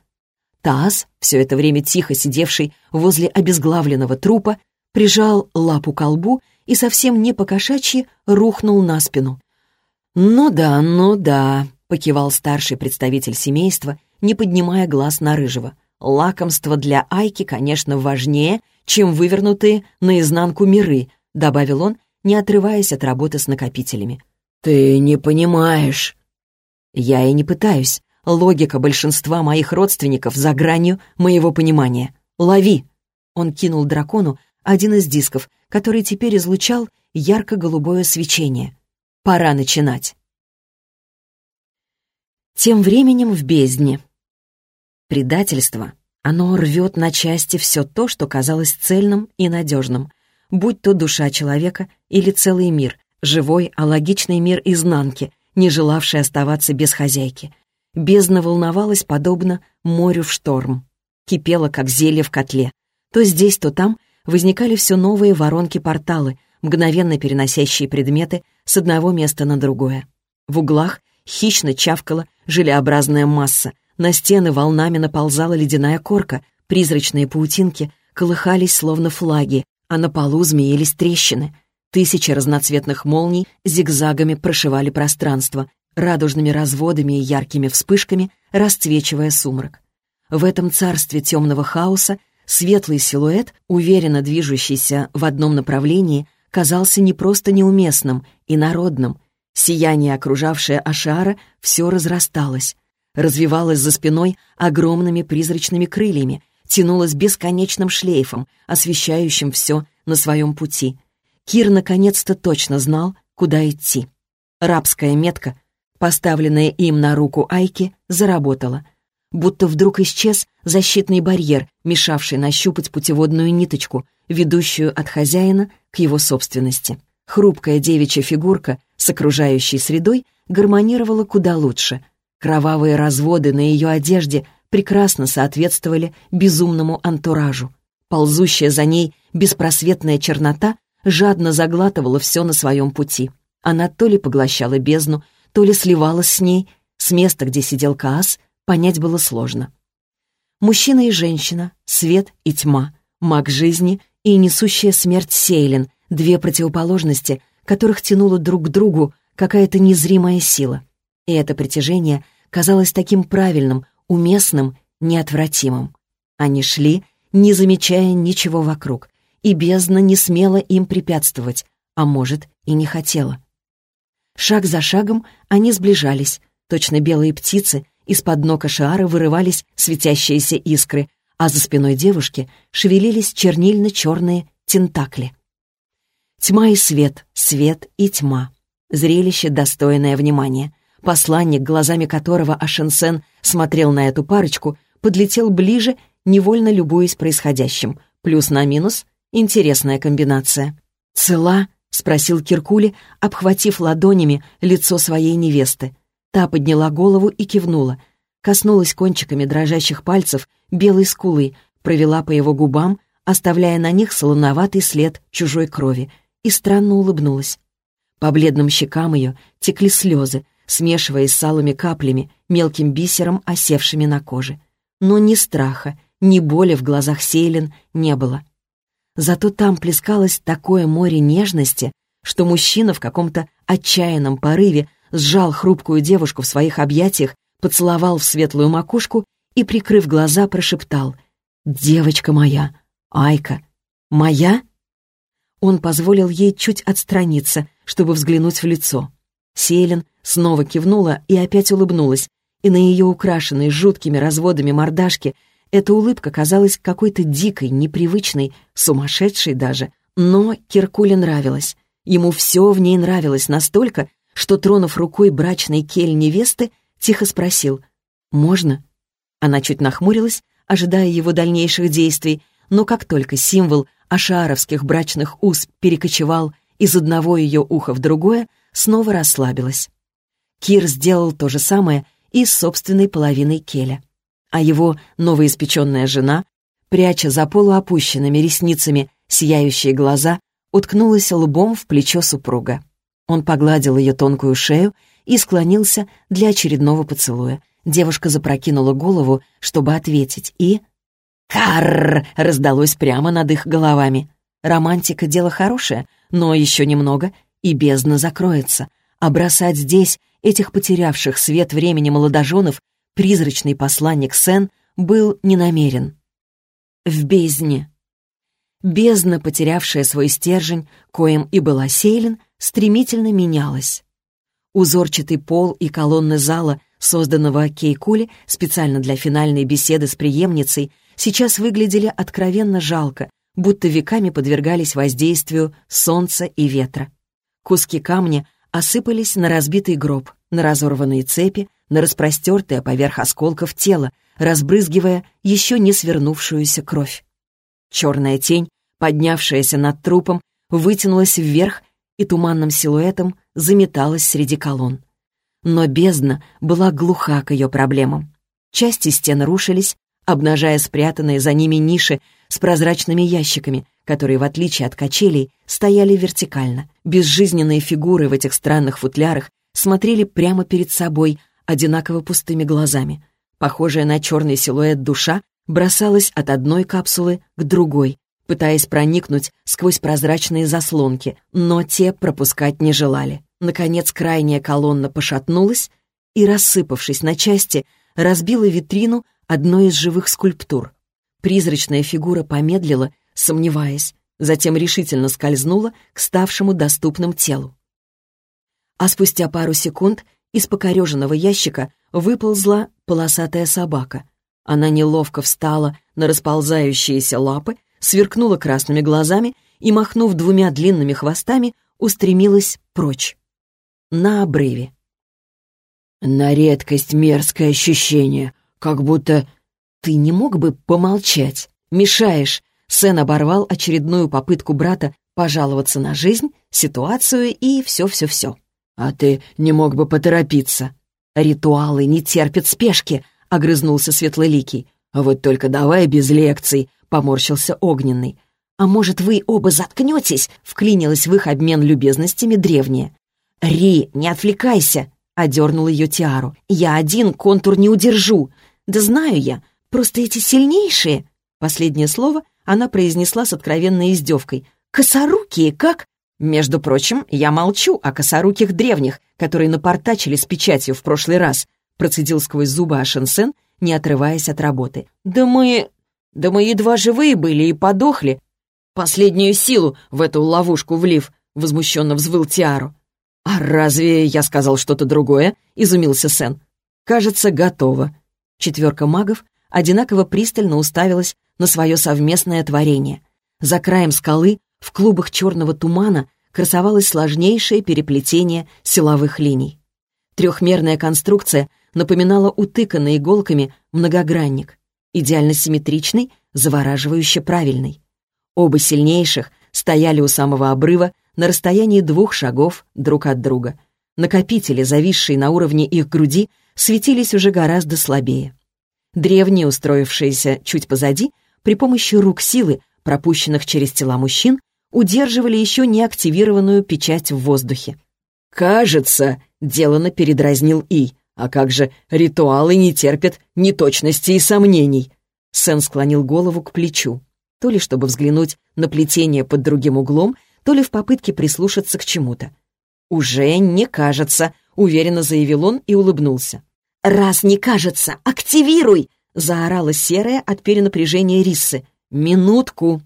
Таас, все это время тихо сидевший возле обезглавленного трупа, прижал лапу к лбу и совсем не по-кошачьи рухнул на спину. «Ну да, ну да», — покивал старший представитель семейства, не поднимая глаз на рыжего. «Лакомство для Айки, конечно, важнее, чем вывернутые наизнанку миры», — добавил он, не отрываясь от работы с накопителями. «Ты не понимаешь». «Я и не пытаюсь. Логика большинства моих родственников за гранью моего понимания. Лови!» Он кинул дракону один из дисков, который теперь излучал ярко-голубое свечение. Пора начинать. Тем временем в бездне. Предательство. Оно рвет на части все то, что казалось цельным и надежным, будь то душа человека или целый мир, живой, а логичный мир изнанки, не желавший оставаться без хозяйки. Бездна волновалась подобно морю в шторм. Кипела, как зелье в котле. То здесь, то там — возникали все новые воронки-порталы, мгновенно переносящие предметы с одного места на другое. В углах хищно чавкала желеобразная масса, на стены волнами наползала ледяная корка, призрачные паутинки колыхались словно флаги, а на полу змеились трещины. Тысячи разноцветных молний зигзагами прошивали пространство, радужными разводами и яркими вспышками, расцвечивая сумрак. В этом царстве темного хаоса Светлый силуэт, уверенно движущийся в одном направлении, казался не просто неуместным и народным. Сияние, окружавшее Ашара, все разрасталось. развивалась за спиной огромными призрачными крыльями, тянулась бесконечным шлейфом, освещающим все на своем пути. Кир наконец-то точно знал, куда идти. Рабская метка, поставленная им на руку Айки, заработала. Будто вдруг исчез защитный барьер, мешавший нащупать путеводную ниточку, ведущую от хозяина к его собственности. Хрупкая девичья фигурка с окружающей средой гармонировала куда лучше. Кровавые разводы на ее одежде прекрасно соответствовали безумному антуражу. Ползущая за ней беспросветная чернота жадно заглатывала все на своем пути. Она то ли поглощала бездну, то ли сливалась с ней. С места, где сидел Каас, понять было сложно. Мужчина и женщина, свет и тьма, маг жизни и несущая смерть Сейлин, две противоположности, которых тянула друг к другу какая-то незримая сила. И это притяжение казалось таким правильным, уместным, неотвратимым. Они шли, не замечая ничего вокруг, и бездна не смела им препятствовать, а может, и не хотела. Шаг за шагом они сближались, точно белые птицы, из-под ног Ашиара вырывались светящиеся искры, а за спиной девушки шевелились чернильно-черные тентакли. Тьма и свет, свет и тьма. Зрелище, достойное внимания. Посланник, глазами которого Ашенсен смотрел на эту парочку, подлетел ближе, невольно любуясь происходящим. Плюс на минус — интересная комбинация. «Цела?» — спросил Киркули, обхватив ладонями лицо своей невесты. Та подняла голову и кивнула. Коснулась кончиками дрожащих пальцев белой скулы, провела по его губам, оставляя на них солоноватый след чужой крови, и странно улыбнулась. По бледным щекам ее текли слезы, смешиваясь с алыми каплями, мелким бисером, осевшими на коже. Но ни страха, ни боли в глазах Сейлин не было. Зато там плескалось такое море нежности, что мужчина в каком-то отчаянном порыве сжал хрупкую девушку в своих объятиях, поцеловал в светлую макушку и, прикрыв глаза, прошептал «Девочка моя, Айка, моя?» Он позволил ей чуть отстраниться, чтобы взглянуть в лицо. Селин снова кивнула и опять улыбнулась, и на ее украшенной жуткими разводами мордашке эта улыбка казалась какой-то дикой, непривычной, сумасшедшей даже. Но Киркуле нравилась. Ему все в ней нравилось настолько, что, тронув рукой брачной кель невесты, тихо спросил «Можно?». Она чуть нахмурилась, ожидая его дальнейших действий, но как только символ ашаровских брачных уз перекочевал из одного ее уха в другое, снова расслабилась. Кир сделал то же самое и с собственной половиной Келя. А его новоиспеченная жена, пряча за полуопущенными ресницами сияющие глаза, уткнулась лбом в плечо супруга. Он погладил ее тонкую шею и склонился для очередного поцелуя. Девушка запрокинула голову, чтобы ответить, и... «Карр!» — раздалось прямо над их головами. Романтика — дело хорошее, но еще немного, и бездна закроется. А бросать здесь этих потерявших свет времени молодоженов призрачный посланник Сен был не намерен. В бездне. Бездна, потерявшая свой стержень, коим и была Сейлин, стремительно менялась. Узорчатый пол и колонны зала, созданного Кейкули специально для финальной беседы с преемницей, сейчас выглядели откровенно жалко, будто веками подвергались воздействию солнца и ветра. Куски камня осыпались на разбитый гроб, на разорванные цепи, на распростертое поверх осколков тело, разбрызгивая еще не свернувшуюся кровь. Черная тень, поднявшаяся над трупом, вытянулась вверх и туманным силуэтом заметалась среди колонн. Но бездна была глуха к ее проблемам. Части стен рушились, обнажая спрятанные за ними ниши с прозрачными ящиками, которые, в отличие от качелей, стояли вертикально. Безжизненные фигуры в этих странных футлярах смотрели прямо перед собой, одинаково пустыми глазами. Похожая на черный силуэт душа бросалась от одной капсулы к другой, пытаясь проникнуть сквозь прозрачные заслонки, но те пропускать не желали. Наконец крайняя колонна пошатнулась и, рассыпавшись на части, разбила витрину одной из живых скульптур. Призрачная фигура помедлила, сомневаясь, затем решительно скользнула к ставшему доступным телу. А спустя пару секунд из покореженного ящика выползла полосатая собака. Она неловко встала на расползающиеся лапы, сверкнула красными глазами и, махнув двумя длинными хвостами, устремилась прочь. На обрыве. «На редкость мерзкое ощущение, как будто ты не мог бы помолчать. Мешаешь!» Сен оборвал очередную попытку брата пожаловаться на жизнь, ситуацию и все-все-все. «А ты не мог бы поторопиться?» «Ритуалы не терпят спешки», — огрызнулся Светлоликий. «А вот только давай без лекций», — поморщился Огненный. «А может, вы оба заткнетесь?» — вклинилась в их обмен любезностями древняя. «Ри, не отвлекайся!» — одернул ее Тиару. «Я один контур не удержу. Да знаю я, просто эти сильнейшие...» Последнее слово она произнесла с откровенной издевкой. «Косорукие, как...» «Между прочим, я молчу о косоруких древних, которые напортачили с печатью в прошлый раз», процедил сквозь зубы Ашенсен, не отрываясь от работы. «Да мы... да мы едва живые были и подохли. Последнюю силу в эту ловушку влив», возмущенно взвыл Тиару. «А разве я сказал что-то другое?» — изумился Сен. «Кажется, готово». Четверка магов одинаково пристально уставилась на свое совместное творение. За краем скалы в клубах черного тумана красовалось сложнейшее переплетение силовых линий. Трехмерная конструкция напоминала утыканный иголками многогранник, идеально симметричный, завораживающе правильный. Оба сильнейших стояли у самого обрыва на расстоянии двух шагов друг от друга. Накопители, зависшие на уровне их груди, светились уже гораздо слабее. Древние, устроившиеся чуть позади, при помощи рук силы, пропущенных через тела мужчин, удерживали еще не активированную печать в воздухе. «Кажется», — делано передразнил И, «а как же ритуалы не терпят неточности и сомнений?» Сен склонил голову к плечу, то ли чтобы взглянуть на плетение под другим углом, то ли в попытке прислушаться к чему-то. «Уже не кажется», — уверенно заявил он и улыбнулся. «Раз не кажется, активируй!» — заорала серая от перенапряжения Риссы. «Минутку!»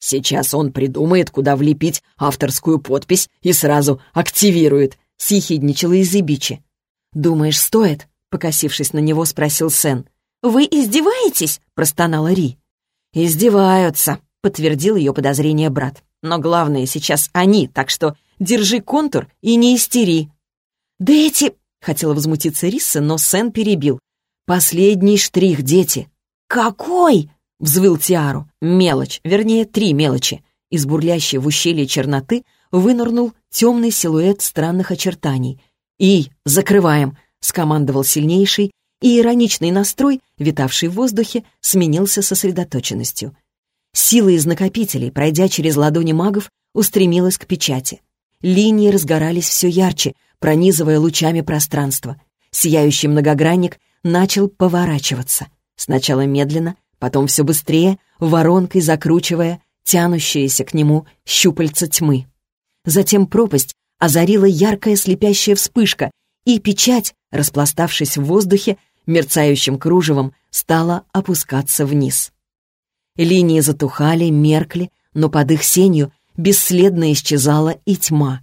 Сейчас он придумает, куда влепить авторскую подпись и сразу активирует, съехидничала Изыбичи. «Думаешь, стоит?» — покосившись на него, спросил Сен. «Вы издеваетесь?» — простонала Ри. «Издеваются», — подтвердил ее подозрение брат. «Но главное сейчас они, так что держи контур и не истери». «Да эти...» — хотела возмутиться Рисса, но Сен перебил. «Последний штрих, дети». «Какой?» — взвыл Тиару. Мелочь, вернее, три мелочи. Из бурлящей в ущелье черноты вынырнул темный силуэт странных очертаний. «И, закрываем!» — скомандовал сильнейший, и ироничный настрой, витавший в воздухе, сменился сосредоточенностью. Сила из накопителей, пройдя через ладони магов, устремилась к печати. Линии разгорались все ярче, пронизывая лучами пространство. Сияющий многогранник начал поворачиваться. Сначала медленно, потом все быстрее, воронкой закручивая тянущиеся к нему щупальца тьмы. Затем пропасть озарила яркая слепящая вспышка, и печать, распластавшись в воздухе, мерцающим кружевом, стала опускаться вниз. Линии затухали, меркли, но под их сенью бесследно исчезала и тьма.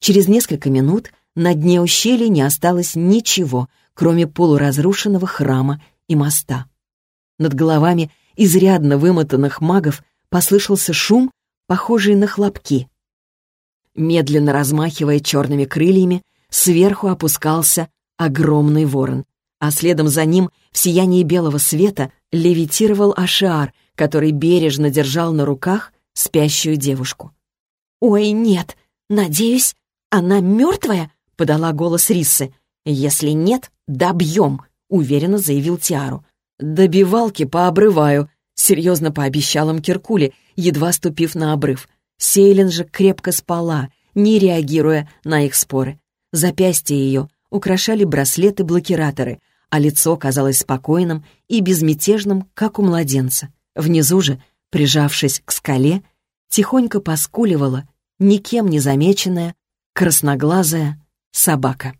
Через несколько минут на дне ущелья не осталось ничего, кроме полуразрушенного храма и моста. Над головами изрядно вымотанных магов послышался шум, похожий на хлопки. Медленно размахивая черными крыльями, сверху опускался огромный ворон, а следом за ним в сиянии белого света левитировал Ашиар, который бережно держал на руках спящую девушку. «Ой, нет! Надеюсь, она мертвая?» — подала голос Рисы. «Если нет, добьем», — уверенно заявил Тиару. «Добивалки пообрываю», — серьезно пообещал им Киркули, едва ступив на обрыв. Сейлин же крепко спала, не реагируя на их споры. Запястья ее украшали браслеты-блокираторы, а лицо казалось спокойным и безмятежным, как у младенца. Внизу же, прижавшись к скале, тихонько поскуливала, никем не замеченная, красноглазая собака.